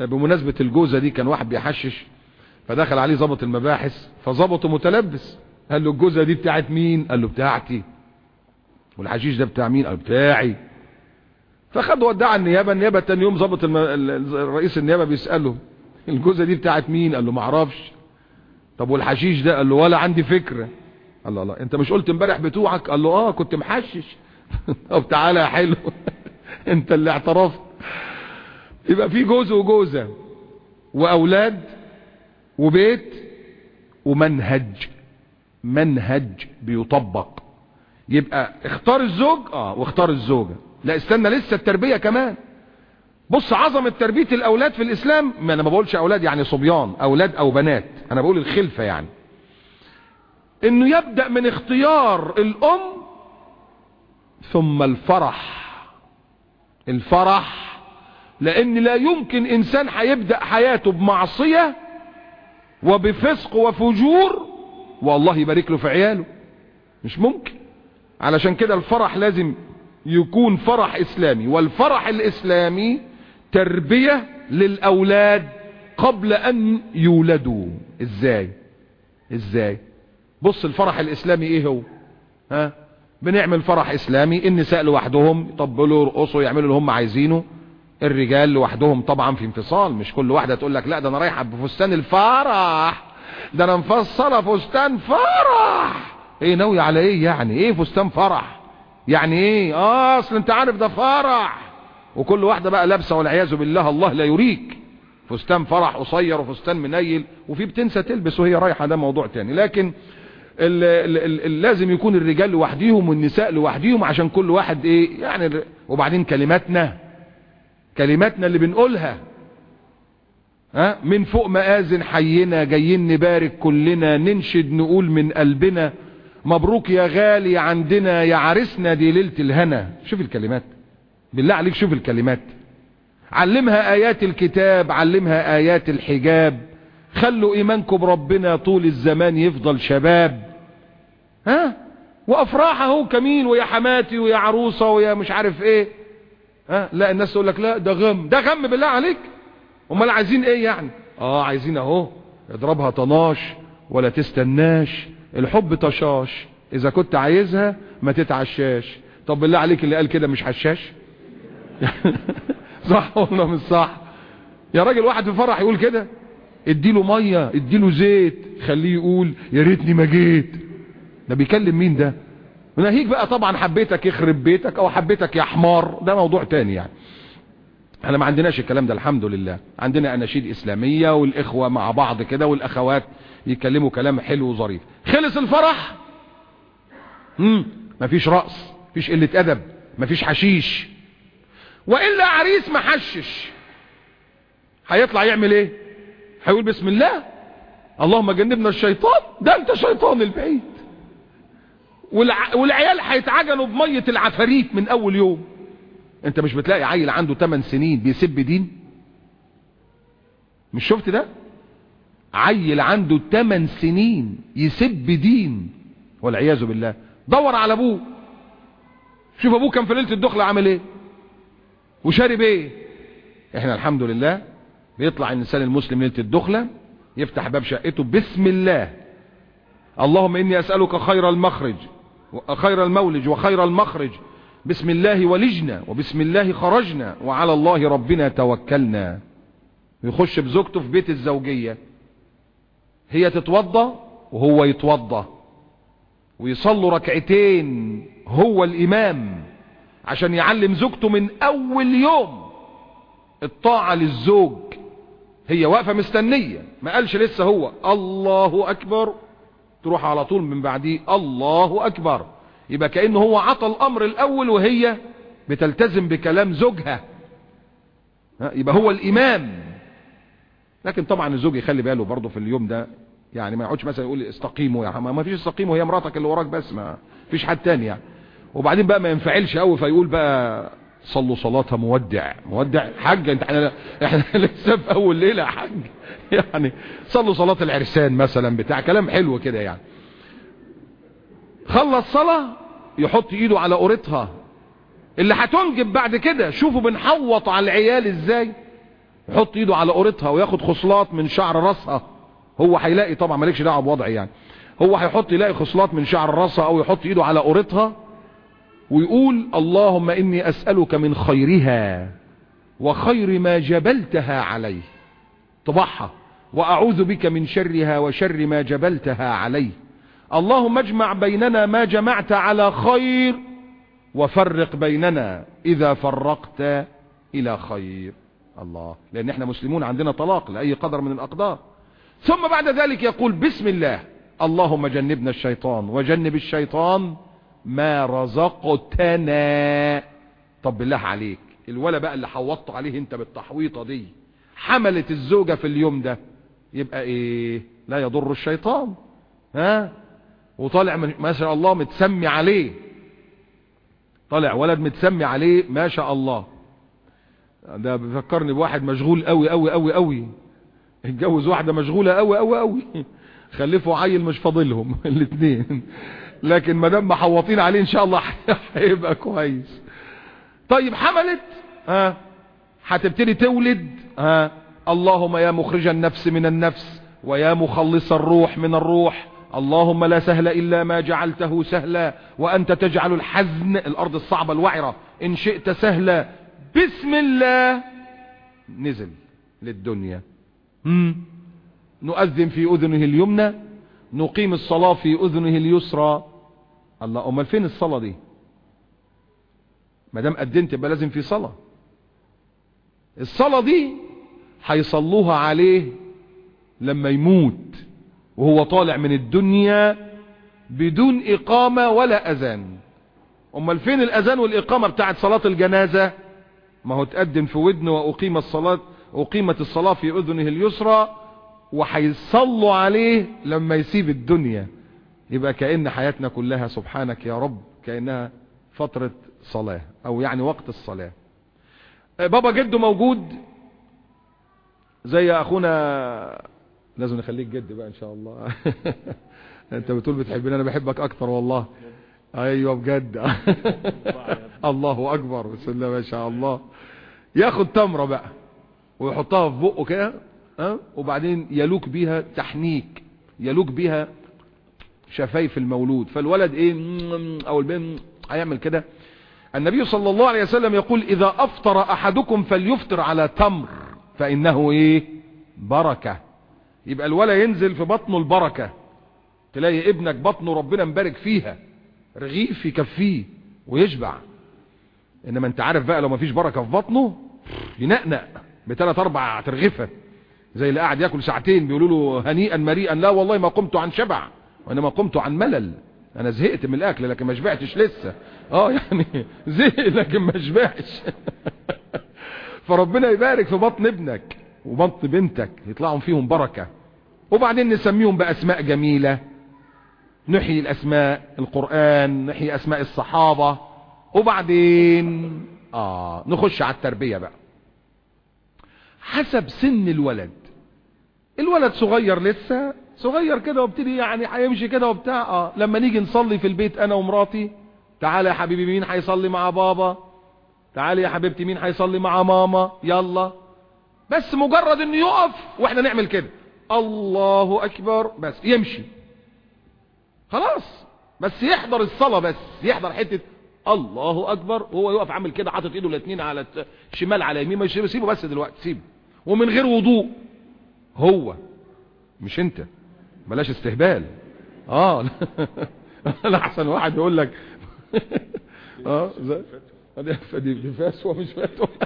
بمناسبة الجوزة دي كان واحد بيحشش فدخل عليه ضابط المباحث فظبطه متلبس. قال له الجوزة دي بتاعت مين؟ قال له بتاعتي. والحشيش ده بتاع مين؟ قال بتاعي. فخد ودع النيابة النيابة تاني يوم ظبط الم... رئيس النيابة بيسأله الجوزة دي بتاعت مين؟ قال له معرفش طب والحشيش ده؟ قال له ولا عندي فكرة. الله الله أنت مش قلت امبارح بتوعك؟ قال له آه كنت محشش. طب تعالى يا حلو. أنت اللي اعترفت. يبقى في جوز وجوزة وأولاد وبيت ومنهج. منهج بيطبق. يبقى اختار الزوج؟ آه واختار الزوجة. لا استنى لسه التربية كمان. بص عظمة تربية الأولاد في الإسلام ما أنا ما بقولش أولاد يعني صبيان أولاد أو بنات أنا بقول الخلفة يعني. إنه يبدأ من اختيار الأم ثم الفرح. الفرح لأن لا يمكن إنسان هيبدأ حياته بمعصية وبفسق وفجور والله يبارك له في عياله. مش ممكن. علشان كده الفرح لازم يكون فرح إسلامي والفرح الإسلامي تربية للأولاد قبل أن يولدوا. إزاي؟ إزاي؟ بص الفرح الإسلامي إيه هو؟ ها؟ بنعمل فرح إسلامي النساء لوحدهم يطبلوا يرقصوا يعملوا اللي هم عايزينه. الرجال لوحدهم طبعا في انفصال مش كل واحدة تقول لك لا ده أنا رايحة بفستان الفرح ده أنا مفصلة فستان فرح. إيه ناوي على إيه يعني؟ إيه فستان فرح؟ يعني إيه؟ آه أصل أنت عارف ده فرح. وكل واحدة بقى لابسة والعياذ بالله الله لا يريك. فستان فرح قصير وفستان منيل وفي بتنسى تلبس وهي رايحة ده موضوع تاني. لكن لازم يكون الرجال لوحديهم والنساء لوحديهم عشان كل واحد إيه يعني وبعدين كلماتنا كلماتنا اللي بنقولها. ها؟ من فوق مآذن حينا جايين نبارك كلنا ننشد نقول من قلبنا مبروك يا غالي عندنا يا عرسنا دي ليلة الهنا. شوف الكلمات. بالله عليك شوف الكلمات. علمها آيات الكتاب علمها آيات الحجاب. خلوا إيمانكم بربنا طول الزمان يفضل شباب. ها؟ وافراح اهو كمين ويا حماتي ويا عروسة ويا مش عارف إيه. ها؟ لا الناس تقول لك لا ده غم. ده غم بالله عليك. أمال عايزين إيه يعني؟ آه عايزين أهو. اضربها طناش ولا تستناش. الحب طشاش. إذا كنت عايزها ما تتعشاش. طب بالله عليك اللي قال كده مش حشاش صح ولا مش صح؟ يا راجل واحد في فرح يقول كده؟ اديله مية اديله زيت خليه يقول يا ريتني ما جيت. ده بيكلم مين ده؟ ناهيك بقى طبعا حبيتك يخرب بيتك أو حبيتك يا حمار. ده موضوع تاني يعني. إحنا ما عندناش الكلام ده الحمد لله. عندنا أناشيد إسلامية والإخوة مع بعض كده والأخوات يتكلموا كلام حلو وظريف. خلص الفرح؟ امم مفيش رقص مفيش قلة أدب مفيش حشيش. وإلا عريس محشش هيطلع يعمل إيه؟ هيقول بسم الله. اللهم جنبنا الشيطان. ده أنت شيطان البعيد. والع... والعيال هيتعجنوا بمية العفاريت من أول يوم. أنت مش بتلاقي عيل عنده 8 سنين بيسب دين؟ مش شفت ده؟ عيل عنده 8 سنين يسب دين. والعياذ بالله. دور على أبوه. شوف أبوه كان في ليلة الدخلة عامل إيه؟ وشارب إيه؟ إحنا الحمد لله بيطلع الإنسان المسلم ليلة الدخلة يفتح باب شقته بسم الله. اللهم إني أسألك خير المخرج خير المولج وخير المخرج. بسم الله ولجنا وبسم الله خرجنا وعلى الله ربنا توكلنا. يخش بزوجته في بيت الزوجية. هي تتوضى وهو يتوضى. ويصلوا ركعتين هو الإمام. عشان يعلم زوجته من أول يوم. الطاعة للزوج هي واقفة مستنية. ما قالش لسه هو الله أكبر. تروح على طول من بعديه الله أكبر. يبقى كأنه هو عطى الأمر الأول وهي بتلتزم بكلام زوجها. يبقى هو الإمام. لكن طبعا الزوج يخلي باله برضه في اليوم ده. يعني ما يقعدش مثلا يقول استقيموا يا ما فيش استقيموا هي مراتك اللي وراك بس ما فيش حد تاني يعني. وبعدين بقى ما ينفعلش قوي فيقول بقى صلوا صلاتها مودع. مودع حاج انت إحنا إحنا لسه في أول ليلة يا حاج. يعني صلوا صلاة العرسان مثلا بتاع كلام حلو كده يعني. خلص صلاة يحط إيده على قورتها اللي هتنجب بعد كده شوفوا بنحوط على العيال إزاي. يحط إيده على قورتها وياخد خصلات من شعر راسها. هو هيلاقي طبعا مالكش دعوة بوضعي يعني. هو هيحط يلاقي خصلات من شعر راسها أو يحط إيده على قورتها ويقول اللهم إني أسألك من خيرها وخير ما جبلتها عليه. طبعها وأعوذ بك من شرها وشر ما جبلتها عليه. اللهم اجمع بيننا ما جمعت على خير وفرق بيننا إذا فرقت إلى خير. الله. لأن إحنا مسلمون عندنا طلاق لأي قدر من الأقدار. ثم بعد ذلك يقول بسم الله. اللهم جنبنا الشيطان وجنب الشيطان ما رزقتنا. طب بالله عليك الولا بقى اللي حوطت عليه انت بالتحويطة دي حملت الزوجة في اليوم ده يبقى إيه؟ لا يضر الشيطان. ها؟ وطالع ما شاء الله متسمي عليه. طالع ولد متسمي عليه ما شاء الله. ده بيفكرني بواحد مشغول قوي قوي قوي قوي اتجوز واحدة مشغولة قوي قوي قوي خلفوا عيل مش فاضلهم الاثنين لكن ما دام محوطين عليه إن شاء الله هيبقى كويس. طيب حملت؟ ها؟ هتبتدي تولد؟ ها؟ اللهم يا مخرج النفس من النفس ويا مخلص الروح من الروح. اللهم لا سهل إلا ما جعلته سهلا وأنت تجعل الحزن الأرض الصعبة الوعرة إن شئت سهلا. بسم الله. نزل للدنيا. مم. نؤذن في أذنه اليمنى نقيم الصلاة في أذنه اليسرى. الله امال فين الصلاة دي؟ ما دام يبقى لازم في صلاة. الصلاة دي هيصلوها عليه لما يموت وهو طالع من الدنيا بدون إقامة ولا أذان. امال فين الأذان والإقامة بتاعت صلاة الجنازة؟ ما هو تقدم في ودنه واقيم الصلاة أقيمت الصلاة في أذنه اليسرى وهيصلوا عليه لما يسيب الدنيا. يبقى كأن حياتنا كلها سبحانك يا رب كأنها فترة صلاة أو يعني وقت الصلاة. بابا جده موجود زي أخونا لازم نخليك جد بقى إن شاء الله. أنت بتقول بتحبني أنا بحبك أكتر والله. أيوه بجد. الله أكبر بسم الله ما شاء الله. ياخد تمرة بقى ويحطها في بقه كده ها وبعدين يلوك بيها تحنيك يلوك بيها شفايف المولود. فالولد إيه؟ أو البين هيعمل كده. النبي صلى الله عليه وسلم يقول إذا أفطر أحدكم فليفطر على تمر فإنه إيه؟ بركة. يبقى الولد ينزل في بطنه البركة. تلاقي ابنك بطنه ربنا مبارك فيها. رغيف يكفيه ويشبع. إنما أنت عارف بقى لو مفيش بركة في بطنه ينقنق بثلاث أربع ترغفة زي اللي قاعد ياكل ساعتين بيقولوا له هنيئا مريئا لا والله ما قمت عن شبع. وإنما قمت عن ملل. أنا زهقت من الأكل لكن ما شبعتش لسه. آه يعني زهق لكن ما شبعش فربنا يبارك في بطن ابنك وبطن بنتك يطلعوا فيهم بركة. وبعدين نسميهم بأسماء جميلة. نحيي الأسماء القرآن نحيي أسماء الصحابة. وبعدين آه نخش على التربية بقى. حسب سن الولد. الولد صغير لسه صغير كده وابتدي يعني هيمشي كده وبتاع. آه لما نيجي نصلي في البيت أنا ومراتي تعالى يا حبيبي مين هيصلي مع بابا؟ تعالى يا حبيبتي مين هيصلي مع ماما؟ يلا. بس مجرد إنه يقف وإحنا نعمل كده. الله أكبر. بس يمشي. خلاص. بس يحضر الصلاة بس. يحضر حتة الله أكبر. وهو يقف عامل كده حاطط إيده الاثنين على شمال على يمين مش سيبه بس دلوقتي سيبه. ومن غير وضوء. هو. مش أنت. بلاش استهبال. آه. لا أحسن واحد يقول لك. آه دي فاسوه مش فاتوه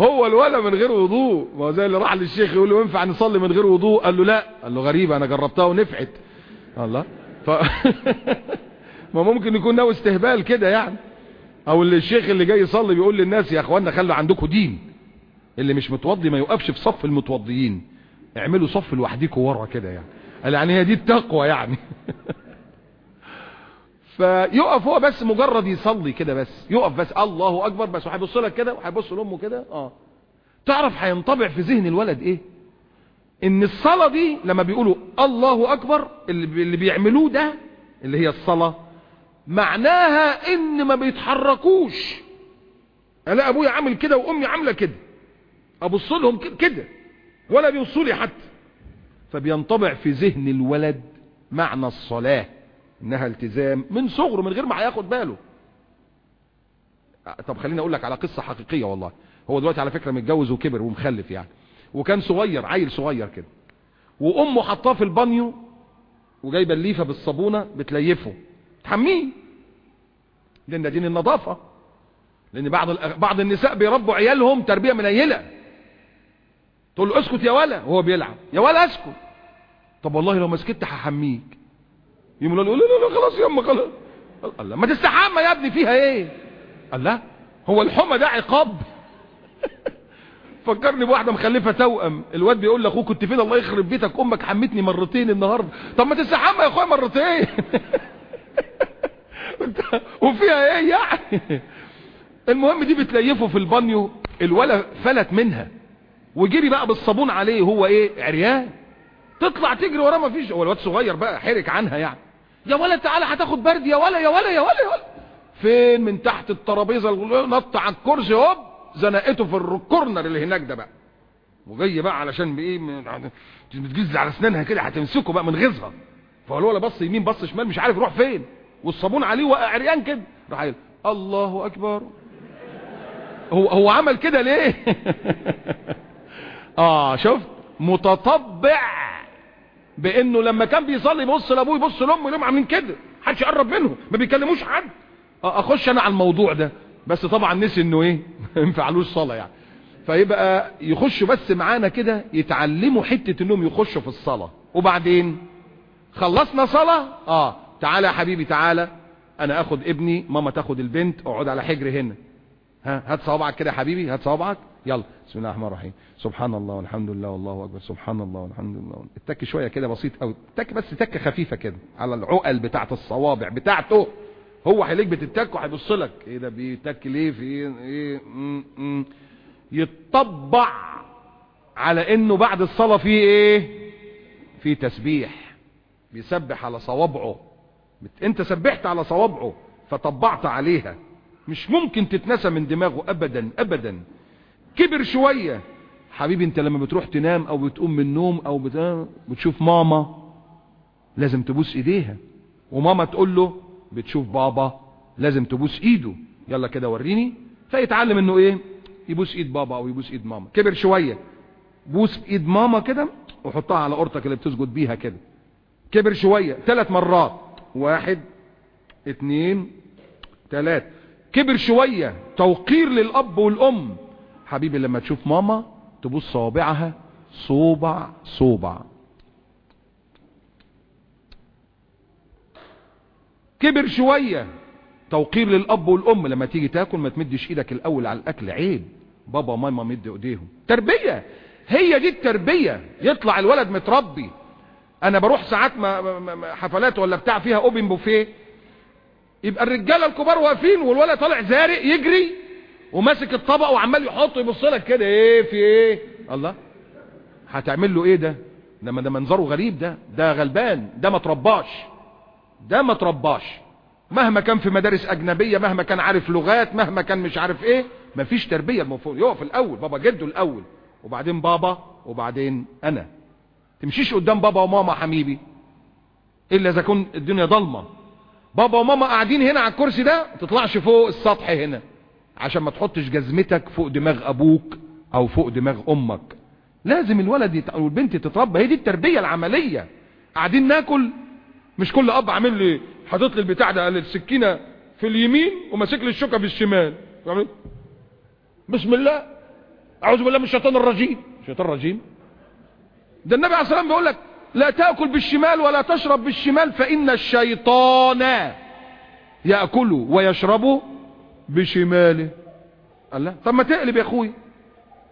هو الولا من غير وضوء. ما هو زي اللي راح للشيخ يقول له ينفع نصلي من غير وضوء؟ قال له لا. قال له غريبه أنا جربتها ونفعت. الله. ف ما ممكن يكون ناوي استهبال كده يعني. أو اللي الشيخ اللي جاي يصلي بيقول للناس يا اخوانا خلوا عندكم دين. اللي مش متوضي ما يوقفش في صف المتوضيين. اعملوا صف لوحديكم ورا كده يعني. قال يعني هي دي التقوى يعني. فيقف هو بس مجرد يصلي كده بس. يقف بس الله أكبر بس وهيبص لك كده وهيبص لأمه كده. آه. تعرف هينطبع في ذهن الولد إيه؟ إن الصلاة دي لما بيقولوا الله أكبر اللي, بيعملوه ده اللي هي الصلاة معناها إن ما بيتحركوش. أنا أبويا عامل كده وأمي عاملة كده. أبص لهم كده. ولا بيوصوا لي حتى. فبينطبع في ذهن الولد معنى الصلاة إنها التزام من صغره من غير ما هياخد باله. طب خليني أقول لك على قصة حقيقية والله. هو دلوقتي على فكرة متجوز وكبر ومخلف يعني. وكان صغير عيل صغير كده. وأمه حطاه في البانيو وجايبة الليفة بالصابونة بتليفه. تحميه. لأن دين النظافة. لأن بعض بعض النساء بيربوا عيالهم تربية منيله تقول له اسكت يا ولا وهو بيلعب. يا ولا اسكت. طب والله لو ما سكت هحميك. يقوم له لا لا لا خلاص يا اما خلاص. الله ما تستحمى يا ابني فيها إيه؟ الله هو الحمى ده عقاب. فكرني بواحدة مخلفة توأم. الواد بيقول لأخوه كنت فين؟ الله يخرب بيتك أمك حمتني مرتين النهارده. طب ما تستحمى يا أخويا مرتين. وفيها إيه يعني؟ المهم دي بتليفه في البانيو الولا فلت منها. وجري بقى بالصابون عليه هو إيه؟ عريان. تطلع تجري وراه ما فيش. هو الواد صغير بقى حرك عنها يعني. يا ولا تعالى هتاخد برد يا ولا يا ولا يا ولا يا ولا فين؟ من تحت الترابيزة نط على الكرسي هوب زنقته في الكورنر اللي هناك ده بقى. وجاي بقى علشان بإيه؟ بتجز على أسنانها كده هتمسكه بقى من غيظها. فهو ولا بص يمين بص شمال مش عارف يروح فين. والصابون عليه وقع عريان كده. راح قايل الله أكبر. هو هو عمل كده ليه؟ آه شفت؟ متطبع بإنه لما كان بيصلي يبص لأبوه يبص لأمه يلاقيهم عاملين كده محدش يقرب منهم ما بيكلموش حد. آه أخش أنا على الموضوع ده. بس طبعا نسي إنه إيه؟ ما ينفعلوش صلاة يعني. فيبقى يخشوا بس معانا كده يتعلموا حتة إنهم يخشوا في الصلاة. وبعدين خلصنا صلاة؟ آه. تعالى يا حبيبي تعالى. أنا آخد ابني ماما تاخد البنت اقعد على حجر هنا. ها هات صوابعك كده يا حبيبي هات صوابعك. يلا بسم الله الرحمن الرحيم. سبحان الله والحمد لله والله أكبر. سبحان الله والحمد لله. التك شوية كده بسيط قوي تك بس تك خفيفة كده على العقل بتاعه الصوابع بتاعته. هو هيليك بتتك وهيبص لك. إيه ده بيتك ليه في إيه, إيه. يتطبع على إنه بعد الصلاة في إيه؟ في تسبيح. بيسبح على صوابعه. أنت سبحت على صوابعه فطبعت عليها. مش ممكن تتنسى من دماغه ابدا ابدا. كبر شوية. حبيبي انت لما بتروح تنام أو بتقوم من النوم أو بتا... بتشوف ماما لازم تبوس إيديها. وماما تقول له بتشوف بابا لازم تبوس إيده. يلا كده وريني. فيتعلم إنه إيه؟ يبوس إيد بابا أو يبوس إيد ماما. كبر شوية. بوس إيد ماما كده وحطها على قرطك اللي بتسجد بيها كده. كبر شوية. ثلاث مرات. واحد اتنين تلات. كبر شوية. توقير للأب والأم. حبيبي لما تشوف ماما تبص صوابعها صوبع صوبع. كبر شوية. توقير للأب والأم. لما تيجي تاكل ما تمدش إيدك الأول على الأكل عيب. بابا وماما مد إيديهم. تربية. هي دي التربية. يطلع الولد متربي. أنا بروح ساعات حفلات ولا بتاع فيها أوبن بوفيه. يبقى الرجالة الكبار واقفين والولد طالع زارق يجري. وماسك الطبق وعمال يحط يبص لك كده إيه في إيه؟ الله. هتعمل له إيه ده؟ ده ده منظره غريب ده ده غلبان ده ما ترباش. ده ما ترباش. مهما كان في مدارس أجنبية مهما كان عارف لغات مهما كان مش عارف إيه مفيش تربية. المفروض يقف الأول بابا جده الأول وبعدين بابا وبعدين أنا. تمشيش قدام بابا وماما حبيبي. إلا إذا كن الدنيا ضلمة. بابا وماما قاعدين هنا على الكرسي ده تطلعش فوق السطح هنا. عشان ما تحطش جزمتك فوق دماغ أبوك أو فوق دماغ أمك. لازم الولد. والبنت تتربى. هي دي التربية العملية. قاعدين ناكل. مش كل أب عامل لي حاطط لي البتاع ده السكينة في اليمين وماسك لي الشوكة في الشمال. بسم الله. أعوذ بالله من الشيطان الرجيم. الشيطان الرجيم ده النبي عليه الصلاه والسلام بيقول لك لا تأكل بالشمال ولا تشرب بالشمال فإن الشيطان يأكل ويشرب بشماله. الله طب ما تقلب يا أخوي.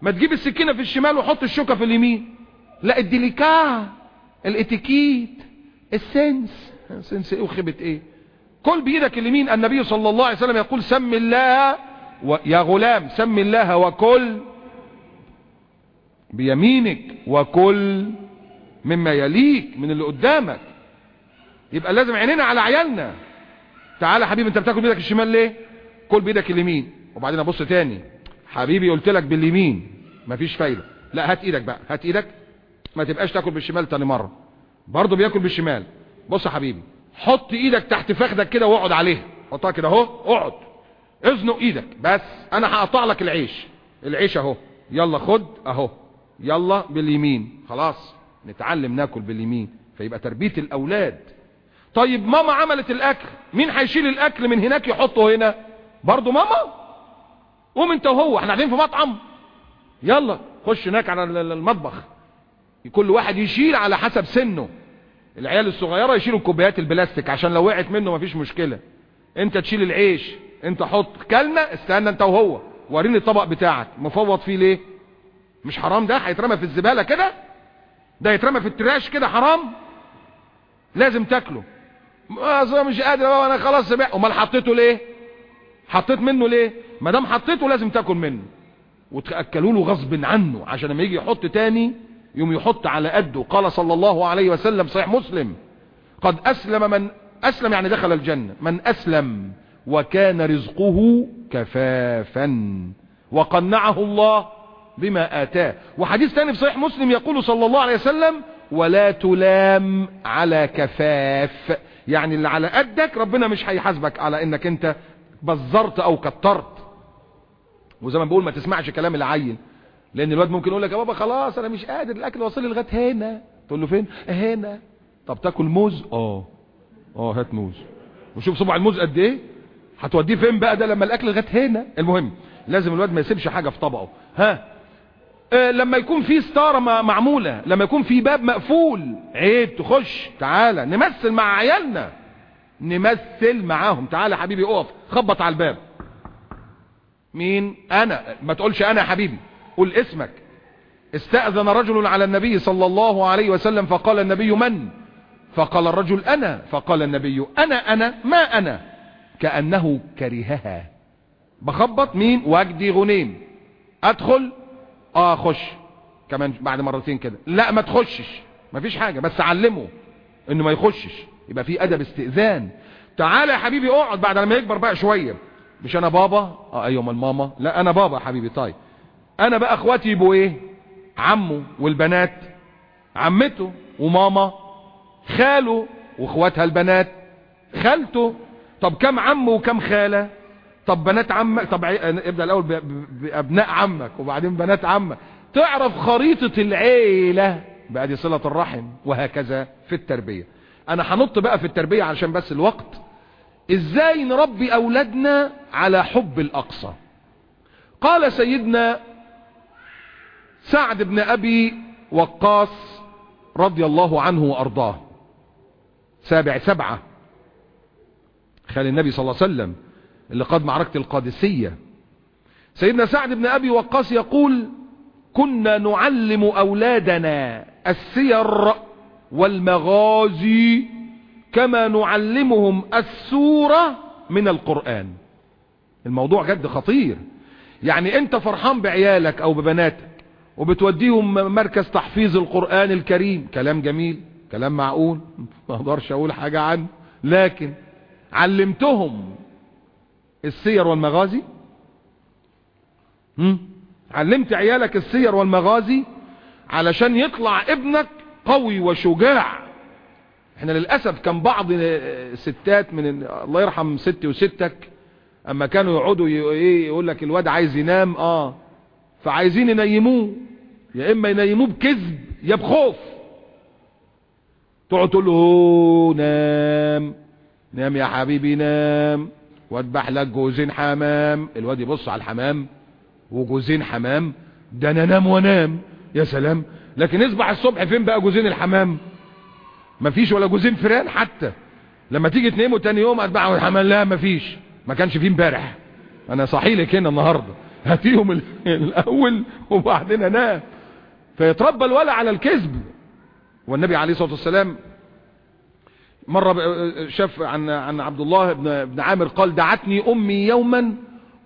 ما تجيب السكينة في الشمال وحط الشوكة في اليمين. لا الديليكا الاتيكيت السنس. سنس إيه وخبت إيه؟ كل بإيدك اليمين. النبي صلى الله عليه وسلم يقول سم الله و... يا غلام سم الله وكل بيمينك وكل مما يليك من اللي قدامك. يبقى لازم عينينا على عيالنا. تعالى حبيبي أنت بتاكل بإيدك الشمال ليه؟ كل بإيدك اليمين. وبعدين أبص تاني. حبيبي قلت لك باليمين. مفيش فايدة. لا هات إيدك بقى. هات إيدك. ما تبقاش تاكل بالشمال تاني مرة. برضه بياكل بالشمال. بص يا حبيبي. حط إيدك تحت فخدك كده واقعد عليها. حطها كده أهو. اقعد. ازنق إيدك. بس أنا هقطع لك العيش. العيش أهو. يلا خد أهو. يلا باليمين. خلاص. نتعلم ناكل باليمين. فيبقى تربية الأولاد. طيب ماما عملت الأكل. مين هيشيل الأكل من هناك يحطه هنا؟ برضه ماما؟ قوم انت وهو إحنا قاعدين في مطعم. يلا خش هناك على المطبخ. كل واحد يشيل على حسب سنه. العيال الصغيرة يشيلوا الكوبايات البلاستيك عشان لو وقعت منه مفيش مشكلة. انت تشيل العيش انت حط كلنا استنى انت وهو. وريني الطبق بتاعك. مفوض فيه ليه؟ مش حرام ده؟ هيترمى في الزبالة كده؟ ده يترمى في التراش كده حرام؟ لازم تاكله. اصل مش قادر أنا خلاص سمعت. امال حطيته ليه؟ حطيت منه ليه؟ ما دام حطيته لازم تاكل منه. وتأكلوا له غصب عنه عشان لما يجي يحط تاني يوم يحط على قده. قال صلى الله عليه وسلم صحيح مسلم قد أسلم من أسلم يعني دخل الجنة. من أسلم وكان رزقه كفافا وقنعه الله بما آتاه. وحديث تاني في صحيح مسلم يقول صلى الله عليه وسلم ولا تلام على كفاف. يعني اللي على قدك ربنا مش هيحاسبك على إنك أنت بزرت أو كترت. وزي ما بقول ما تسمعش كلام العيل لأن الواد ممكن يقول لك يا بابا خلاص أنا مش قادر الأكل واصل لغاية هنا. تقول له فين؟ هنا. طب تاكل موز؟ آه. آه هات موز. وشوف صبع الموز قد إيه. هتوديه فين بقى ده لما الأكل لغاية هنا؟ المهم لازم الواد ما يسيبش حاجة في طبقه. ها؟ آه لما يكون في ستارة معمولة لما يكون في باب مقفول. عيب تخش. تعالى نمثل مع عيالنا. نمثل معاهم. تعالى حبيبي اقف. خبط على الباب. مين؟ أنا. ما تقولش أنا يا حبيبي. قل اسمك. استأذن رجل على النبي صلى الله عليه وسلم فقال النبي من؟ فقال الرجل أنا. فقال النبي أنا أنا ما أنا؟ كأنه كرهها. بخبط مين؟ وجدي غنيم. أدخل؟ آه خش. كمان بعد مرتين كده. لا ما تخشش. مفيش حاجة بس علمه إنه ما يخشش. يبقى في أدب استئذان. تعالى يا حبيبي اقعد بعد لما يكبر بقى شوية. مش أنا بابا؟ آه أيوه أمال ماما؟ لا أنا بابا يا حبيبي طيب. أنا بقى أخواتي يبقوا إيه؟ عمه والبنات عمته وماما خاله وأخواتها البنات خالته. طب كم عم وكم خالة؟ طب بنات عمك طب ابدأ الأول بأبناء عمك وبعدين بنات عمك. تعرف خريطة العيلة؟ بقى دي صلة الرحم وهكذا في التربية. أنا هنط بقى في التربية علشان بس الوقت. إزاي نربي أولادنا على حب الأقصى؟ قال سيدنا سعد بن أبي وقاص رضي الله عنه وأرضاه. سابع سبعة. خال النبي صلى الله عليه وسلم اللي قاد معركة القادسية. سيدنا سعد بن أبي وقاص يقول كنا نعلم أولادنا السير والمغازي كما نعلمهم السورة من القرآن. الموضوع جد خطير. يعني انت فرحان بعيالك أو ببناتك وبتوديهم مركز تحفيظ القرآن الكريم. كلام جميل كلام معقول ما أقدرش أقول حاجة عنه. لكن علمتهم السير والمغازي؟ هم؟ علمت عيالك السير والمغازي علشان يطلع ابنك قوي وشجاع. إحنا للأسف كان بعض ستات من الله يرحم ستي وستك أما كانوا يقعدوا إيه يقول لك الواد عايز ينام آه. فعايزين ينيموه يا إما ينيموه بكذب يا بخوف. تقعد تقول له نام نام يا حبيبي نام. واذبح لك جوزين حمام الواد يبص على الحمام وجوزين حمام؟ ده أنا انام وأنام يا سلام. لكن اصبح الصبح فين بقى جوزين الحمام؟ مفيش ولا جوزين فران حتى. لما تيجي تناموا تاني يوم اتبعوا الحمام لا مفيش. ما كانش فيه امبارح. أنا صحي لك هنا النهارده. هاتيهم الأول وبعدين أنام. فيتربى الولع على الكذب. والنبي عليه الصلاة والسلام مرة شاف عن عن عبد الله بن بن عامر قال دعتني أمي يوما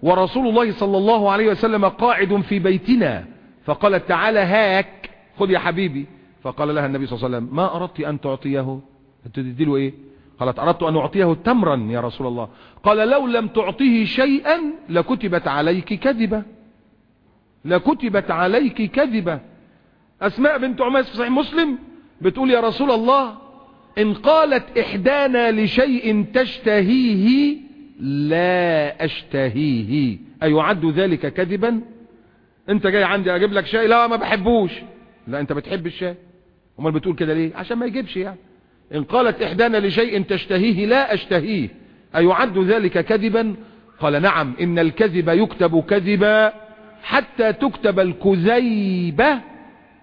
ورسول الله صلى الله عليه وسلم قاعد في بيتنا. فقالت تعالى هاك. خذ يا حبيبي. فقال لها النبي صلى الله عليه وسلم ما أردت أن تعطيه؟ تدي له إيه؟ قالت أردت أن أعطيه تمرا يا رسول الله. قال لو لم تعطيه شيئا لكتبت عليك كذبة. لكتبت عليك كذبة. أسماء بنت عميس في صحيح مسلم بتقول يا رسول الله إن قالت إحدانا لشيء تشتهيه لا أشتهيه. ايعد ذلك كذبا؟ أنت جاي عندي أجيب لك شاي لا ما بحبوش. لا أنت بتحب الشاي أمال بتقول كده ليه؟ عشان ما يجيبش يعني. إن قالت إحدانا لشيء تشتهيه لا أشتهيه أيعد ذلك كذبا؟ قال نعم إن الكذب يكتب كذبا حتى تكتب الكذيبة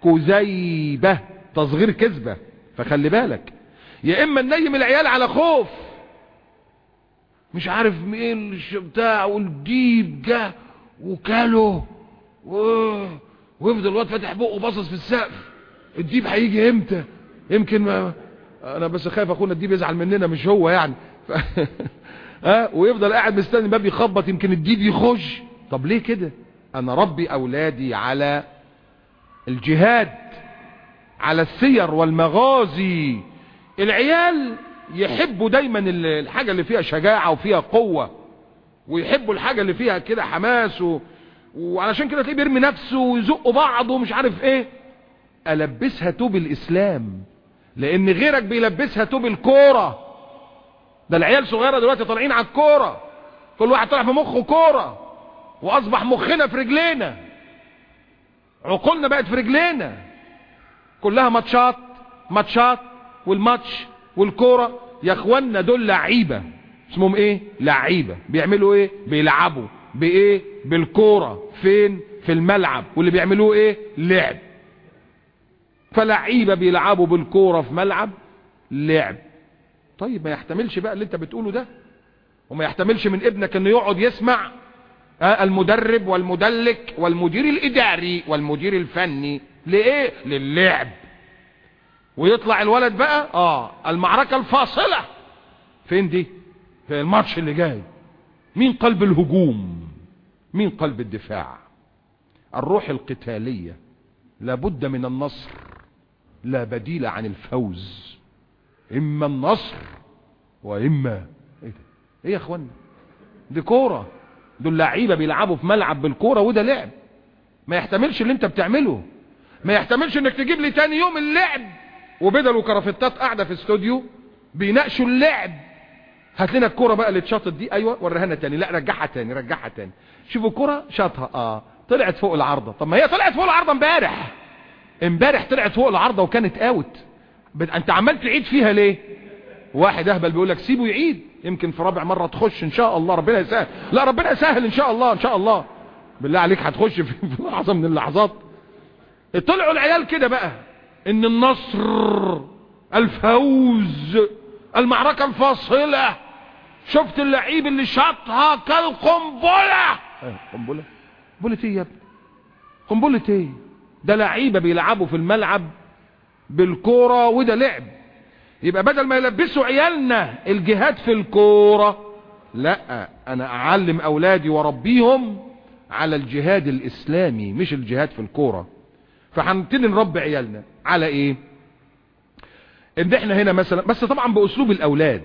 كذيبة تصغير كذبة. فخلي بالك يا إما ننيم العيال على خوف. مش عارف مين بتاع والديب جه وكاله. ويفضل الواد فاتح بقه باصص في السقف. الديب هيجي إمتى؟ يمكن ما أنا بس خايف اخونا الديب يزعل مننا مش هو يعني. ف... ها؟ ويفضل قاعد مستني الباب يخبط يمكن الديب يخش. طب ليه كده؟ أنا ربي أولادي على الجهاد على السير والمغازي. العيال يحبوا دايما الحاجة اللي فيها شجاعة وفيها قوة ويحبوا الحاجة اللي فيها كده حماس و... وعلشان كده تلاقيه بيرمي نفسه ويزقوا بعض ومش عارف إيه. ألبسها توب الاسلام لأن غيرك بيلبسها توب الكورة ده العيال صغيرة دلوقتي طالعين على الكورة. كل واحد طالع في مخه كورة. وأصبح مخنا في رجلينا. عقولنا بقت في رجلينا. كلها ماتشات ماتشات والماتش والكورة. يا اخوانا دول لعيبة. اسمهم إيه؟ لعيبة. بيعملوا إيه؟ بيلعبوا. بإيه؟ بالكورة. فين؟ في الملعب. واللي بيعملوه إيه؟ لعب. فلعيبة بيلعبوا بالكورة في ملعب لعب. طيب ما يحتملش بقى اللي انت بتقوله ده. وما يحتملش من ابنك انه يقعد يسمع آه المدرب والمدلك والمدير الإداري والمدير الفني. لإيه؟ للعب. ويطلع الولد بقى آه المعركة الفاصلة. فين دي؟ في الماتش اللي جاي. مين قلب الهجوم؟ مين قلب الدفاع؟ الروح القتالية. لابد من النصر. لا بديل عن الفوز. إما النصر وإما إيه ده؟ إيه يا اخوانا دي كورة. دول لعيبة بيلعبوا في ملعب بالكورة وده لعب. ما يحتملش اللي أنت بتعمله. ما يحتملش إنك تجيب لي تاني يوم اللعب. وبدل وكرافتات قاعدة في استوديو بيناقشوا اللعب. هات لنا الكورة بقى اللي اتشاطت دي. أيوه وريها لنا تاني. لا رجعها تاني رجعها تاني. شوفوا الكورة شاطها. آه طلعت فوق العارضة. طب ما هي طلعت فوق العارضة امبارح. امبارح طلعت فوق العارضه وكانت اوت. انت عمال تعيد فيها ليه؟ واحد اهبل بيقول لك سيبه يعيد. يمكن في رابع مرة تخش إن شاء الله. ربنا يسهل. لا ربنا يسهل إن شاء الله إن شاء الله. بالله عليك هتخش في, لحظة من اللحظات. طلعوا العيال كده بقى. إن النصر الفوز المعركة الفاصلة. شفت اللعيب اللي شاطها كالقنبلة. قنبلة. قنبلة إيه يا ابني؟ قنبلة إيه؟ ده لعيبة بيلعبوا في الملعب بالكورة وده لعب. يبقى بدل ما يلبسوا عيالنا الجهاد في الكورة لا أنا أعلم أولادي وربيهم على الجهاد الإسلامي مش الجهاد في الكورة. فهنبتدي نربي عيالنا على إيه؟ إن إحنا هنا مثلا بس طبعا بأسلوب الأولاد.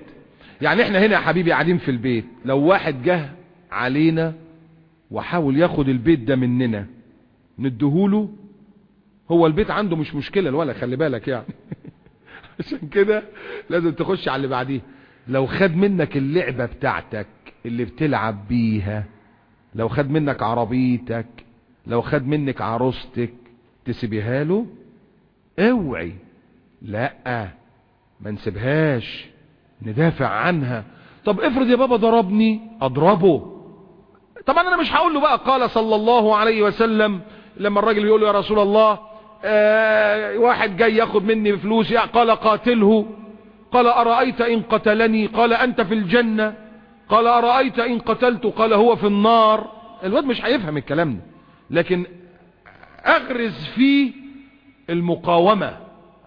يعني إحنا هنا يا حبيبي قاعدين في البيت لو واحد جه علينا وحاول ياخد البيت ده مننا ندهوله هو البيت عنده مش مشكلة الولا خلي بالك يعني. عشان كده لازم تخش على اللي بعديه. لو خد منك اللعبة بتاعتك اللي بتلعب بيها لو خد منك عربيتك لو خد منك عروستك تسيبيها له؟ اوعي. لا ما نسيبهاش. ندافع عنها. طب افرض يا بابا ضربني اضربه. طبعا أنا مش هقول له بقى قال صلى الله عليه وسلم لما الراجل بيقول له يا رسول الله آه واحد جاي ياخد مني فلوس قال قاتله. قال أرأيت إن قتلني؟ قال أنت في الجنة. قال أرأيت إن قتلت؟ قال هو في النار. الواد مش هيفهم الكلام ده. لكن أغرز فيه المقاومة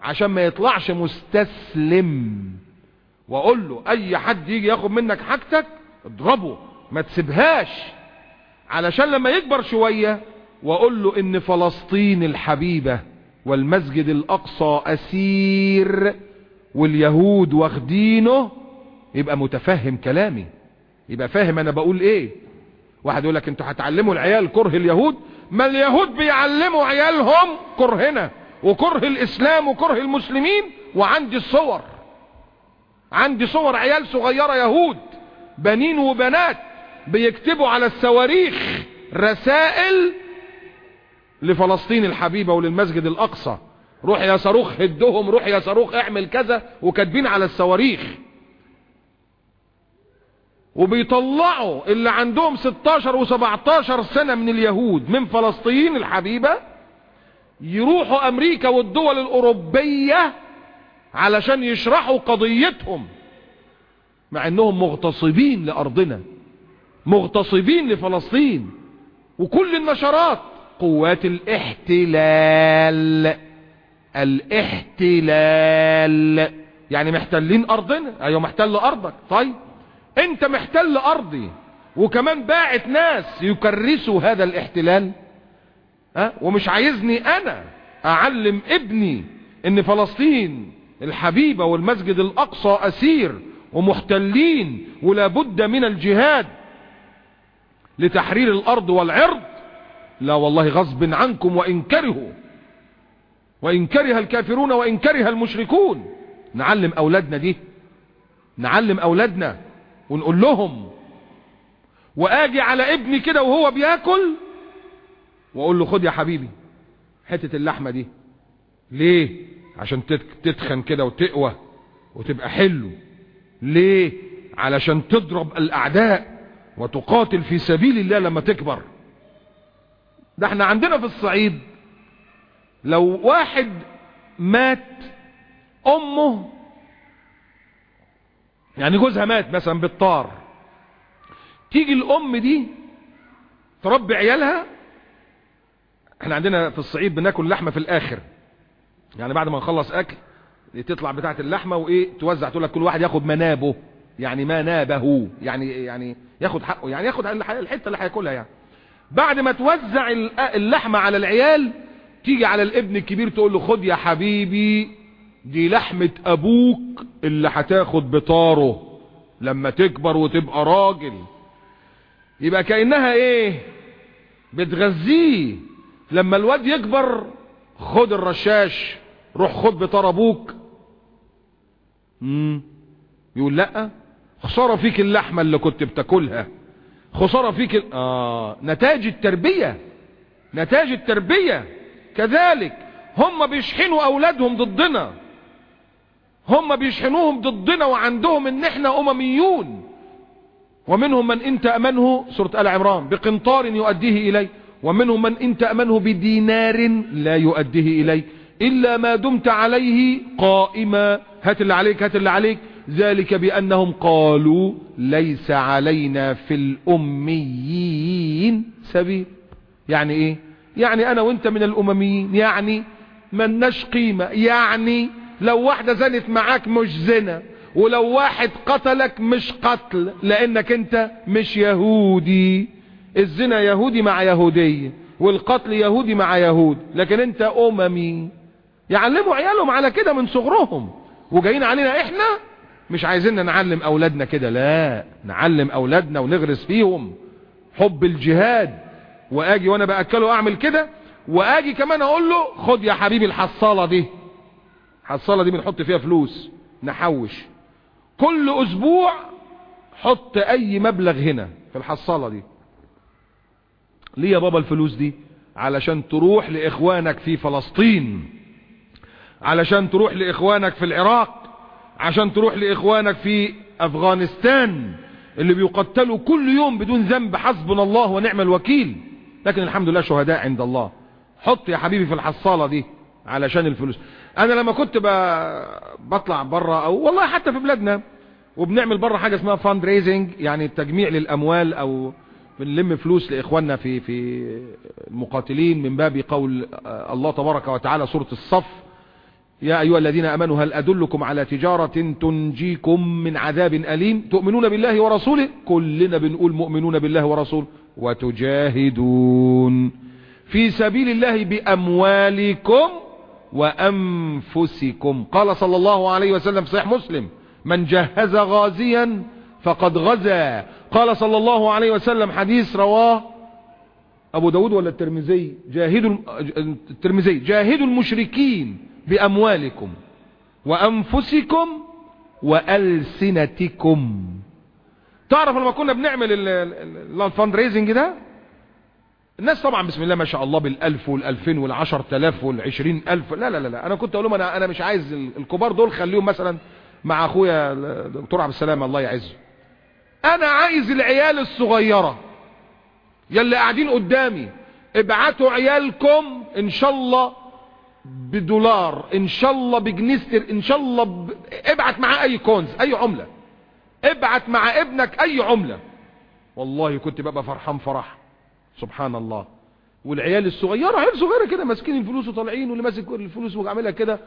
عشان ما يطلعش مستسلم. وأقول له أي حد يجي ياخد منك حاجتك اضربه. ما تسيبهاش. علشان لما يكبر شوية وأقول له إن فلسطين الحبيبة والمسجد الأقصى أسير واليهود واخدينه يبقى متفهم كلامي. يبقى فاهم أنا بقول إيه. واحد يقول لك أنتوا هتعلموا العيال كره اليهود؟ ما اليهود بيعلموا عيالهم كرهنا وكره الإسلام وكره المسلمين وعندي الصور عندي صور عيال صغيرة يهود بنين وبنات بيكتبوا على الصواريخ رسائل لفلسطين الحبيبة وللمسجد الأقصى. روح يا صاروخ هدهم روح يا صاروخ اعمل كذا. وكاتبين على الصواريخ. وبيطلعوا اللي عندهم 16 و17 سنة من اليهود من فلسطين الحبيبة يروحوا أمريكا والدول الأوروبية علشان يشرحوا قضيتهم. مع إنهم مغتصبين لأرضنا مغتصبين لفلسطين. وكل النشرات قوات الاحتلال. الاحتلال. يعني محتلين أرضنا. أيوه محتل أرضك. طيب أنت محتل أرضي وكمان باعت ناس يكرسوا هذا الاحتلال. أه؟ ومش عايزني أنا أعلم ابني إن فلسطين الحبيبة والمسجد الأقصى أسير ومحتلين ولا بد من الجهاد لتحرير الأرض والعرض. لا والله غصب عنكم وإن كرهوا. وإن كره الكافرون وإن كره المشركون. نعلم أولادنا دي. نعلم أولادنا ونقول لهم وآجي على ابني كده وهو بياكل وأقول له خد يا حبيبي حتة اللحمة دي. ليه؟ عشان تتخن كده وتقوى وتبقى حلو. ليه؟ علشان تضرب الأعداء وتقاتل في سبيل الله لما تكبر. ده إحنا عندنا في الصعيد. لو واحد مات أمه يعني جوزها مات مثلا بالطار تيجي الأم دي تربي عيالها إحنا عندنا في الصعيد بناكل لحمة في الآخر. يعني بعد ما نخلص أكل تطلع بتاعة اللحمة وإيه توزع تقول لك كل واحد ياخد منابه. يعني ما نابه يعني يعني ياخد حقه يعني ياخد الحتة اللي هياكلها يعني. بعد ما توزع اللحمة على العيال تيجي على الابن الكبير تقول له خد يا حبيبي دي لحمة أبوك اللي هتاخد بطاره. لما تكبر وتبقى راجل. يبقى كأنها إيه؟ بتغذيه. لما الواد يكبر خد الرشاش روح خد بطار أبوك. يقول لأ خسارة فيك اللحمة اللي كنت بتاكلها. خسارة فيك. آه نتاج التربية. نتاج التربية. كذلك هم بيشحنوا أولادهم ضدنا. هم بيشحنوهم ضدنا وعندهم إن إحنا أمميون. ومنهم من انت امنه سورة آل عمران بقنطار يؤديه اليه ومنهم من انت امنه بدينار لا يؤديه اليك إلا ما دمت عليه قائما. هات اللي عليك هات اللي عليك. ذلك بأنهم قالوا ليس علينا في الأميين سبيل. يعني إيه؟ يعني أنا وأنت من الأمميين. يعني مناش قيمة يعني لو واحدة زنت معاك مش زنا ولو واحد قتلك مش قتل لأنك أنت مش يهودي. الزنا يهودي مع يهودية والقتل يهودي مع يهود. لكن أنت أممي. يعلموا عيالهم على كده من صغرهم. وجايين علينا إحنا مش عايزين نعلم أولادنا كده لا نعلم أولادنا ونغرس فيهم حب الجهاد. وآجي وأنا بأكله أعمل كده وآجي كمان أقول له خد يا حبيبي الحصالة دي. الحصالة دي بنحط فيها فلوس نحوش. كل أسبوع حط أي مبلغ هنا في الحصالة دي. ليه يا بابا الفلوس دي؟ علشان تروح لإخوانك في فلسطين. علشان تروح لإخوانك في العراق. عشان تروح لإخوانك في أفغانستان اللي بيقتلوا كل يوم بدون ذنب حسبنا الله ونعم الوكيل. لكن الحمد لله شهداء عند الله. حط يا حبيبي في الحصالة دي علشان الفلوس. أنا لما كنت بطلع بره أو والله حتى في بلادنا وبنعمل بره حاجة اسمها fund raising يعني تجميع للأموال أو بنلم فلوس لإخواننا في في المقاتلين من باب قول الله تبارك وتعالى سورة الصف. يا أيها الذين أمنوا هل أدلكم على تجارة تنجيكم من عذاب أليم؟ تؤمنون بالله ورسوله؟ كلنا بنقول مؤمنون بالله ورسوله. وتجاهدون في سبيل الله بأموالكم وأنفسكم. قال صلى الله عليه وسلم صحيح مسلم من جهز غازيا فقد غزا. قال صلى الله عليه وسلم حديث رواه أبو داود ولا الترمذي؟ جاهدوا الترمذي جاهدوا المشركين بأموالكم وأنفسكم وألسنتكم. تعرف لما كنا بنعمل ال fund raising ده؟ الناس طبعا بسم الله ما شاء الله بالألف والألفين والعشر تلاف والعشرين ألف. لا لا لا. أنا كنت أقول لهم أنا, أنا مش عايز الكبار دول خليهم مثلا مع أخويا الدكتور عبد السلام الله يعزه. أنا عايز العيال الصغيرة يلي قاعدين قدامي ابعتوا عيالكم إن شاء الله بدولار. إن شاء الله بجنيستر إن شاء الله ب... ابعت معاه أي كونز أي عملة. ابعت مع ابنك أي عملة. والله كنت ببقى فرحان فرح. سبحان الله. والعيال الصغيرة عيال صغيرة كده ماسكين الفلوس وطالعين واللي ماسك الفلوس وعاملها كده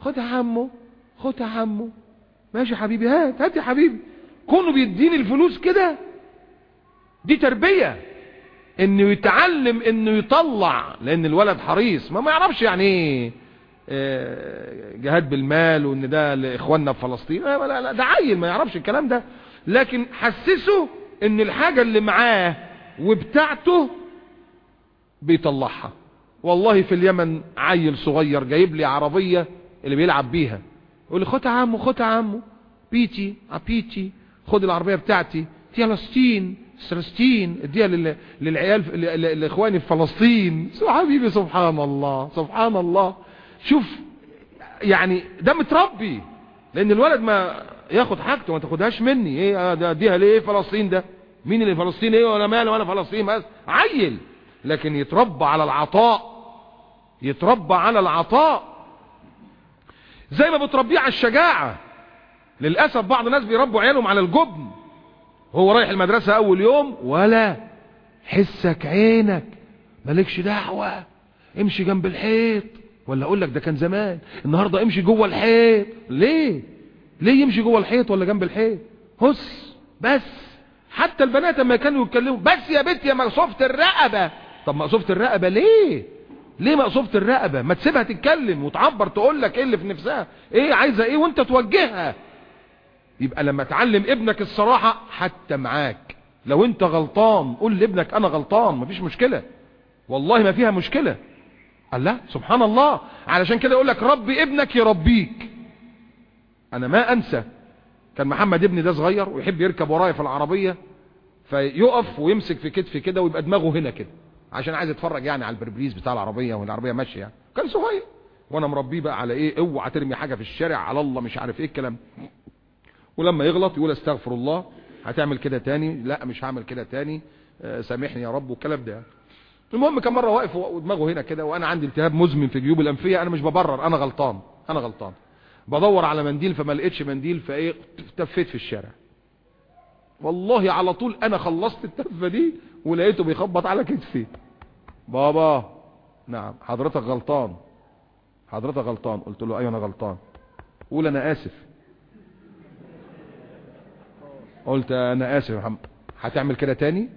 خد يا عمو خد يا عمو. ماشي يا حبيبي هات هات يا حبيبي. كونه بيديني الفلوس كده دي تربية. إنه يتعلم إنه يطلع لأن الولد حريص. ما ما يعرفش يعني إيه جهاد بالمال وإن ده لإخواننا في فلسطين. لا لا ده عيل ما يعرفش الكلام ده. لكن حسسه إن الحاجة اللي معاه وبتاعته بيطلعها. والله في اليمن عيل صغير جايب لي عربية اللي بيلعب بيها. يقول لي خد يا عمو خد يا عمو بيتي عبيتي خد العربية بتاعتي فلسطين فلسطين اديها لل... للعيال لإخواني في فلسطين. حبيبي؟ سبحان الله سبحان الله. شوف يعني ده متربي. لأن الولد ما ياخد حاجته ما تاخدهاش مني. إيه ده اديها ليه فلسطين ده؟ مين اللي فلسطين؟ إيه ولا ماله ولا فلسطين. بس عيل. لكن يتربى على العطاء. يتربى على العطاء. زي ما بتربيه على الشجاعة. للأسف بعض الناس بيربوا عيالهم على الجبن. هو رايح المدرسة أول يوم ولا حسك عينك مالكش دعوة امشي جنب الحيط. ولا أقول لك ده كان زمان النهاردة امشي جوه الحيط. ليه؟ ليه يمشي جوه الحيط ولا جنب الحيط؟ هس بس. حتى البنات لما كانوا يتكلموا بس يا بنت يا مقصوفة الرقبة. طب مقصوفة الرقبة ليه؟ ليه مقصوفة الرقبة؟ ما تسيبها تتكلم وتعبر تقول لك إيه اللي في نفسها؟ إيه عايزة إيه وأنت توجهها؟ يبقى لما تعلم ابنك الصراحة حتى معاك. لو انت غلطان قول لابنك أنا غلطان مفيش مشكلة. والله ما فيها مشكلة. الله سبحان الله. علشان كده يقول لك ربي ابنك يربيك. أنا ما أنسى. كان محمد ابني ده صغير ويحب يركب ورايا في العربية فيقف ويمسك في كتفي كده ويبقى دماغه هنا كده عشان عايز يتفرج يعني على البربريز بتاع العربية والعربية ماشية يعني. كان صغير. وأنا مربيه بقى على إيه؟ اوعى ترمي حاجة في الشارع على الله مش عارف إيه الكلام. ولما يغلط يقول استغفر الله هتعمل كده تاني؟ لا مش هعمل كده تاني. آه سامحني يا رب والكلام ده المهم كان مرة واقف ودماغه هنا كده وأنا عندي التهاب مزمن في جيوب الأنفية أنا مش ببرر أنا غلطان أنا غلطان. بدور على منديل فما لقيتش منديل فإيه تفيت في الشارع. والله على طول أنا خلصت التفة دي ولقيته بيخبط على كتفي. بابا نعم حضرتك غلطان. حضرتك غلطان. قلت له أيوه أنا غلطان. قول أنا آسف. قلت أنا آسف يا محمد. هتعمل كده تاني؟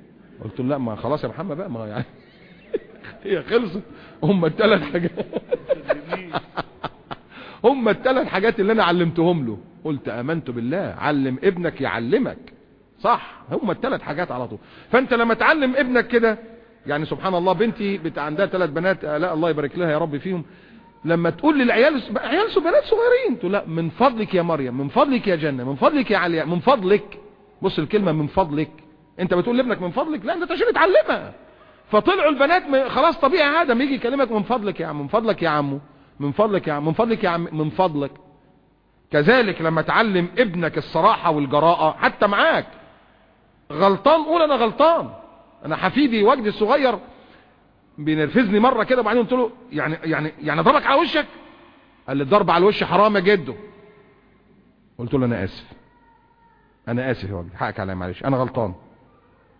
قلت له لا ما خلاص يا محمد بقى ما يعني هي خلصت. هم الثلاث حاجات. هم الثلاث حاجات اللي أنا علمتهم له. قلت آمنت بالله علم ابنك يعلمك. صح هم الثلاث حاجات على طول. فأنت لما تعلم ابنك كده يعني سبحان الله بنتي بتاع عندها ثلاث بنات لا الله يبارك لها يا رب فيهم. لما تقول للعيال عيال بنات صغيرين تقول لا من فضلك يا مريم من فضلك يا جنة من فضلك يا علياء من فضلك. بص الكلمة من فضلك. انت بتقول لابنك من فضلك؟ لا انت عشان تعلمها فطلعوا البنات خلاص طبيعي هذا ما يجي يكلمك من فضلك يا عم من فضلك يا عمو من فضلك يا عم من فضلك يا عم من فضلك. كذلك لما تعلم ابنك الصراحة والجراءة حتى معاك. غلطان؟ قول أنا غلطان. أنا حفيدي وجدي الصغير بينرفزني مرة كده وبعدين قلت له يعني يعني يعني ضربك على وشك؟ قال لي الضرب على الوش حرام يا جدو. قلت له أنا آسف. أنا آسف يا وجدي حقك عليا معلش أنا غلطان.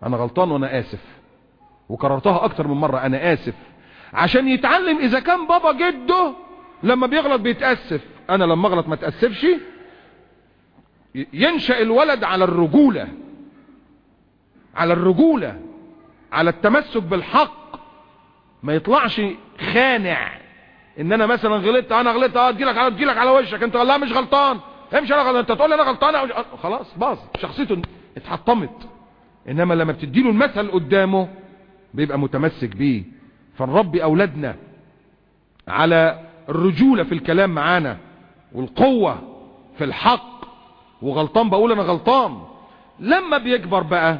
أنا غلطان وأنا آسف. وكررتها أكتر من مرة أنا آسف. عشان يتعلم إذا كان بابا جده لما بيغلط بيتأسف. أنا لما أغلط ما تأسفش ينشأ الولد على الرجولة. على الرجولة على التمسك بالحق. ما يطلعش خانع. إن أنا مثلا غلطت أنا غلطت آه تجيلك على تجيلك على وشك أنت لا مش غلطان. امشي أنا غلطان انت تقول لي أنا غلطان خلاص باظ. شخصيته اتحطمت. انما لما بتديله المثل قدامه بيبقى متمسك بيه. فنربي أولادنا على الرجولة في الكلام معانا والقوة في الحق. وغلطان بقول أنا غلطان. لما بيكبر بقى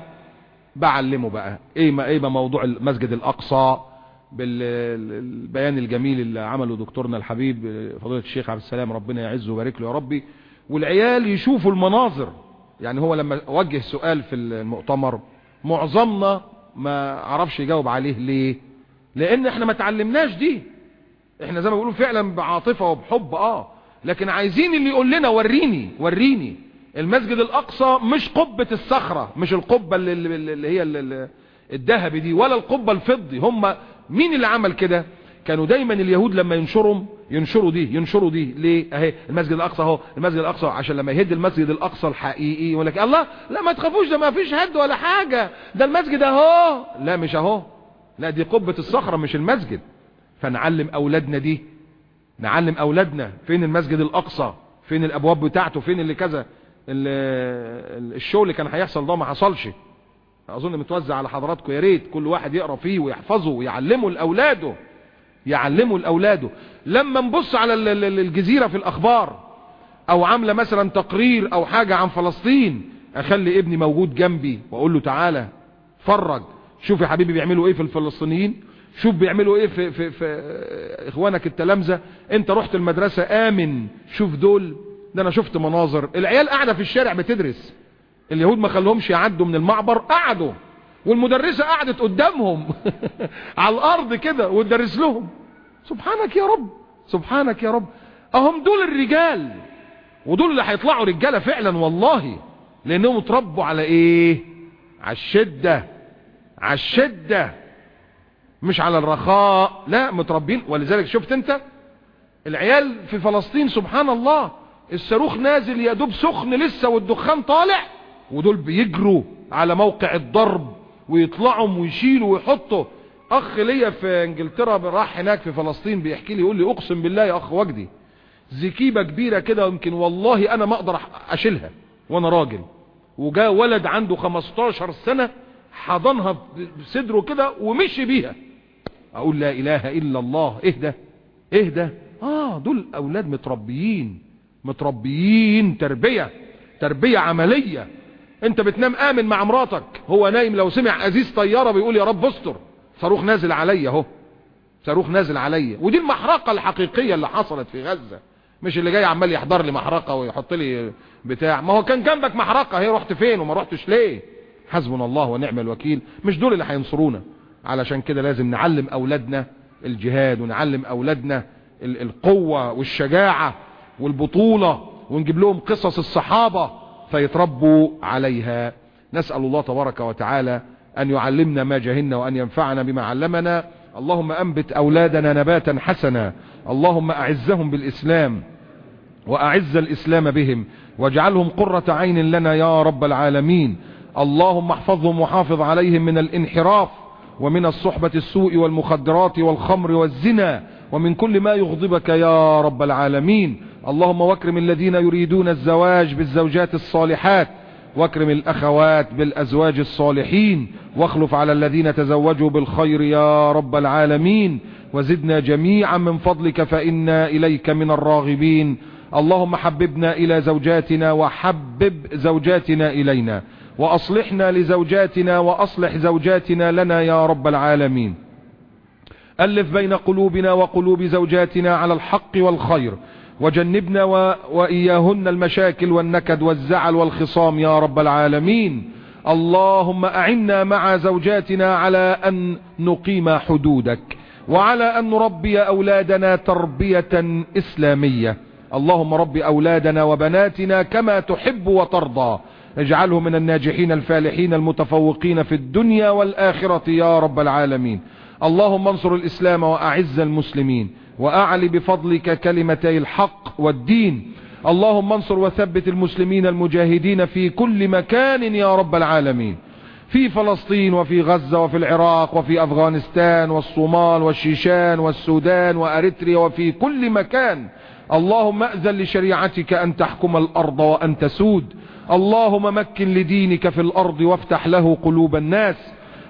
بعلمه بقى. إيه ما إيه ما موضوع المسجد الأقصى بالبيان الجميل اللي عمله دكتورنا الحبيب فضيلة الشيخ عبد السلام. ربنا يعزه ويبارك له. يا ربي والعيال يشوفوا المناظر. يعني هو لما وجه سؤال في المؤتمر معظمنا ما عرفش يجاوب عليه ليه؟ لأن إحنا ما تعلمناش دي. إحنا زي ما بيقولوا فعلا بعاطفة وبحب آه. لكن عايزين اللي يقول لنا وريني وريني. المسجد الأقصى مش قبة الصخرة مش القبة اللي, اللي هي الذهبي دي ولا القبة الفضي. هم مين اللي عمل كده؟ كانوا دايما اليهود لما ينشرهم ينشروا دي ينشروا دي ليه؟ أهي المسجد الأقصى أهو المسجد الأقصى عشان لما يهد المسجد الأقصى الحقيقي يقول لك الله لا ما تخافوش ده ما فيش هد ولا حاجة ده المسجد أهو. لا مش أهو لا دي قبة الصخرة مش المسجد. فنعلم أولادنا دي نعلم أولادنا فين المسجد الأقصى فين الأبواب بتاعته فين اللي كذا الشو اللي كان هيحصل ده ما حصلش. أظن متوزع على حضراتكم يا ريت كل واحد يقرأ فيه ويحفظه ويعلمه لأولاده. يعلمه لاولاده لما نبص على الجزيرة في الأخبار أو عاملة مثلا تقرير أو حاجة عن فلسطين أخلي ابني موجود جنبي وأقول له تعالى فرج. شوف يا حبيبي بيعملوا إيه في الفلسطينيين؟ شوف بيعملوا إيه في, في, في إخوانك التلامذة. أنت رحت المدرسة آمن. شوف دول. ده أنا شفت مناظر. العيال قاعدة في الشارع بتدرس. اليهود ما خلوهمش يعدوا من المعبر قعدوا. والمدرسة قعدت قدامهم. على الأرض كده وتدرس لهم. سبحانك يا رب سبحانك يا رب. أهم دول الرجال ودول اللي هيطلعوا رجالة فعلا والله لأنهم اتربوا على إيه؟ على الشدة على الشدة مش على الرخاء. لا متربين. ولذلك شفت أنت العيال في فلسطين سبحان الله الصاروخ نازل يا دوب سخن لسه والدخان طالع ودول بيجروا على موقع الضرب ويطلعوا ويشيلوا ويحطوا. أخ ليا في إنجلترا راح هناك في فلسطين بيحكي لي يقول لي أقسم بالله يا أخ وجدي زكيبة كبيرة كده يمكن والله أنا ما أقدر أشيلها وأنا راجل. وجاء ولد عنده 15 سنة حضنها بصدره كده ومشي بيها. أقول لا إله إلا الله ده؟ إيه ده؟ آه دول أولاد متربيين متربيين تربية تربية عملية. أنت بتنام آمن مع مراتك هو نايم لو سمع ازيز طيارة بيقول يا رب استر. صاروخ نازل عليا اهو. صاروخ نازل عليا ودي المحرقة الحقيقية اللي حصلت في غزة. مش اللي جاي عمال يحضر لي محرقة ويحط لي بتاع. ما هو كان جنبك محرقة. هي رحت فين وما رحتش ليه؟ حسبنا الله ونعم الوكيل. مش دول اللي هينصرونا. علشان كده لازم نعلم أولادنا الجهاد ونعلم أولادنا القوة والشجاعة والبطولة ونجيب لهم قصص الصحابة فيتربوا عليها. نسأل الله تبارك وتعالى أن يعلمنا ما جهلنا وأن ينفعنا بما علمنا. اللهم أنبت أولادنا نباتا حسنا. اللهم أعزهم بالإسلام وأعز الإسلام بهم. واجعلهم قرة عين لنا يا رب العالمين. اللهم احفظهم وحافظ عليهم من الانحراف ومن الصحبة السوء والمخدرات والخمر والزنا ومن كل ما يغضبك يا رب العالمين. اللهم واكرم الذين يريدون الزواج بالزوجات الصالحات. واكرم الأخوات بالأزواج الصالحين واخلف على الذين تزوجوا بالخير يا رب العالمين وزدنا جميعا من فضلك فإنا إليك من الراغبين اللهم حببنا إلى زوجاتنا وحبب زوجاتنا إلينا وأصلحنا لزوجاتنا وأصلح زوجاتنا لنا يا رب العالمين ألف بين قلوبنا وقلوب زوجاتنا على الحق والخير وجنبنا و... وإياهن المشاكل والنكد والزعل والخصام يا رب العالمين. اللهم أعنا مع زوجاتنا على أن نقيم حدودك وعلى أن نربي أولادنا تربية إسلامية. اللهم رب أولادنا وبناتنا كما تحب وترضى. اجعله من الناجحين الفالحين المتفوقين في الدنيا والآخرة يا رب العالمين. اللهم انصر الإسلام وأعز المسلمين. وأعلي بفضلك كلمتي الحق والدين. اللهم انصر وثبت المسلمين المجاهدين في كل مكان يا رب العالمين. في فلسطين وفي غزة وفي العراق وفي أفغانستان والصومال والشيشان والسودان وأريتريا وفي كل مكان. اللهم أذن لشريعتك أن تحكم الأرض وأن تسود. اللهم مكن لدينك في الأرض وافتح له قلوب الناس.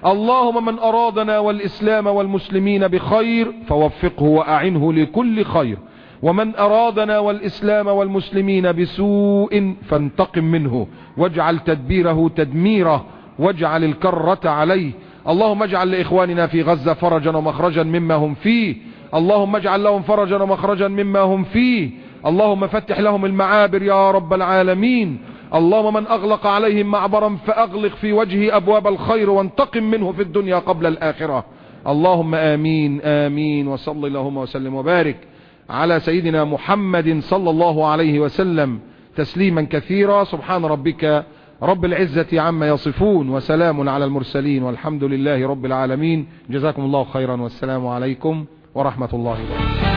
اللهم من أرادنا والإسلام والمسلمين بخير فوفقه وأعنه لكل خير. ومن أرادنا والإسلام والمسلمين بسوء فانتقم منه. واجعل تدبيره تدميره. واجعل الكرة عليه. اللهم اجعل لإخواننا في غزة فرجا ومخرجا مما هم فيه. اللهم اجعل لهم فرجا ومخرجا مما هم فيه. اللهم فتح لهم المعابر يا رب العالمين. اللهم من أغلق عليهم معبرا فأغلق في وجهه أبواب الخير وانتقم منه في الدنيا قبل الآخرة. اللهم آمين آمين. وصل اللهم وسلم وبارك على سيدنا محمد صلى الله عليه وسلم تسليما كثيرا. سبحان ربك رب العزة عما يصفون وسلام على المرسلين. والحمد لله رب العالمين. جزاكم الله خيرا. والسلام عليكم ورحمة الله وبركاته.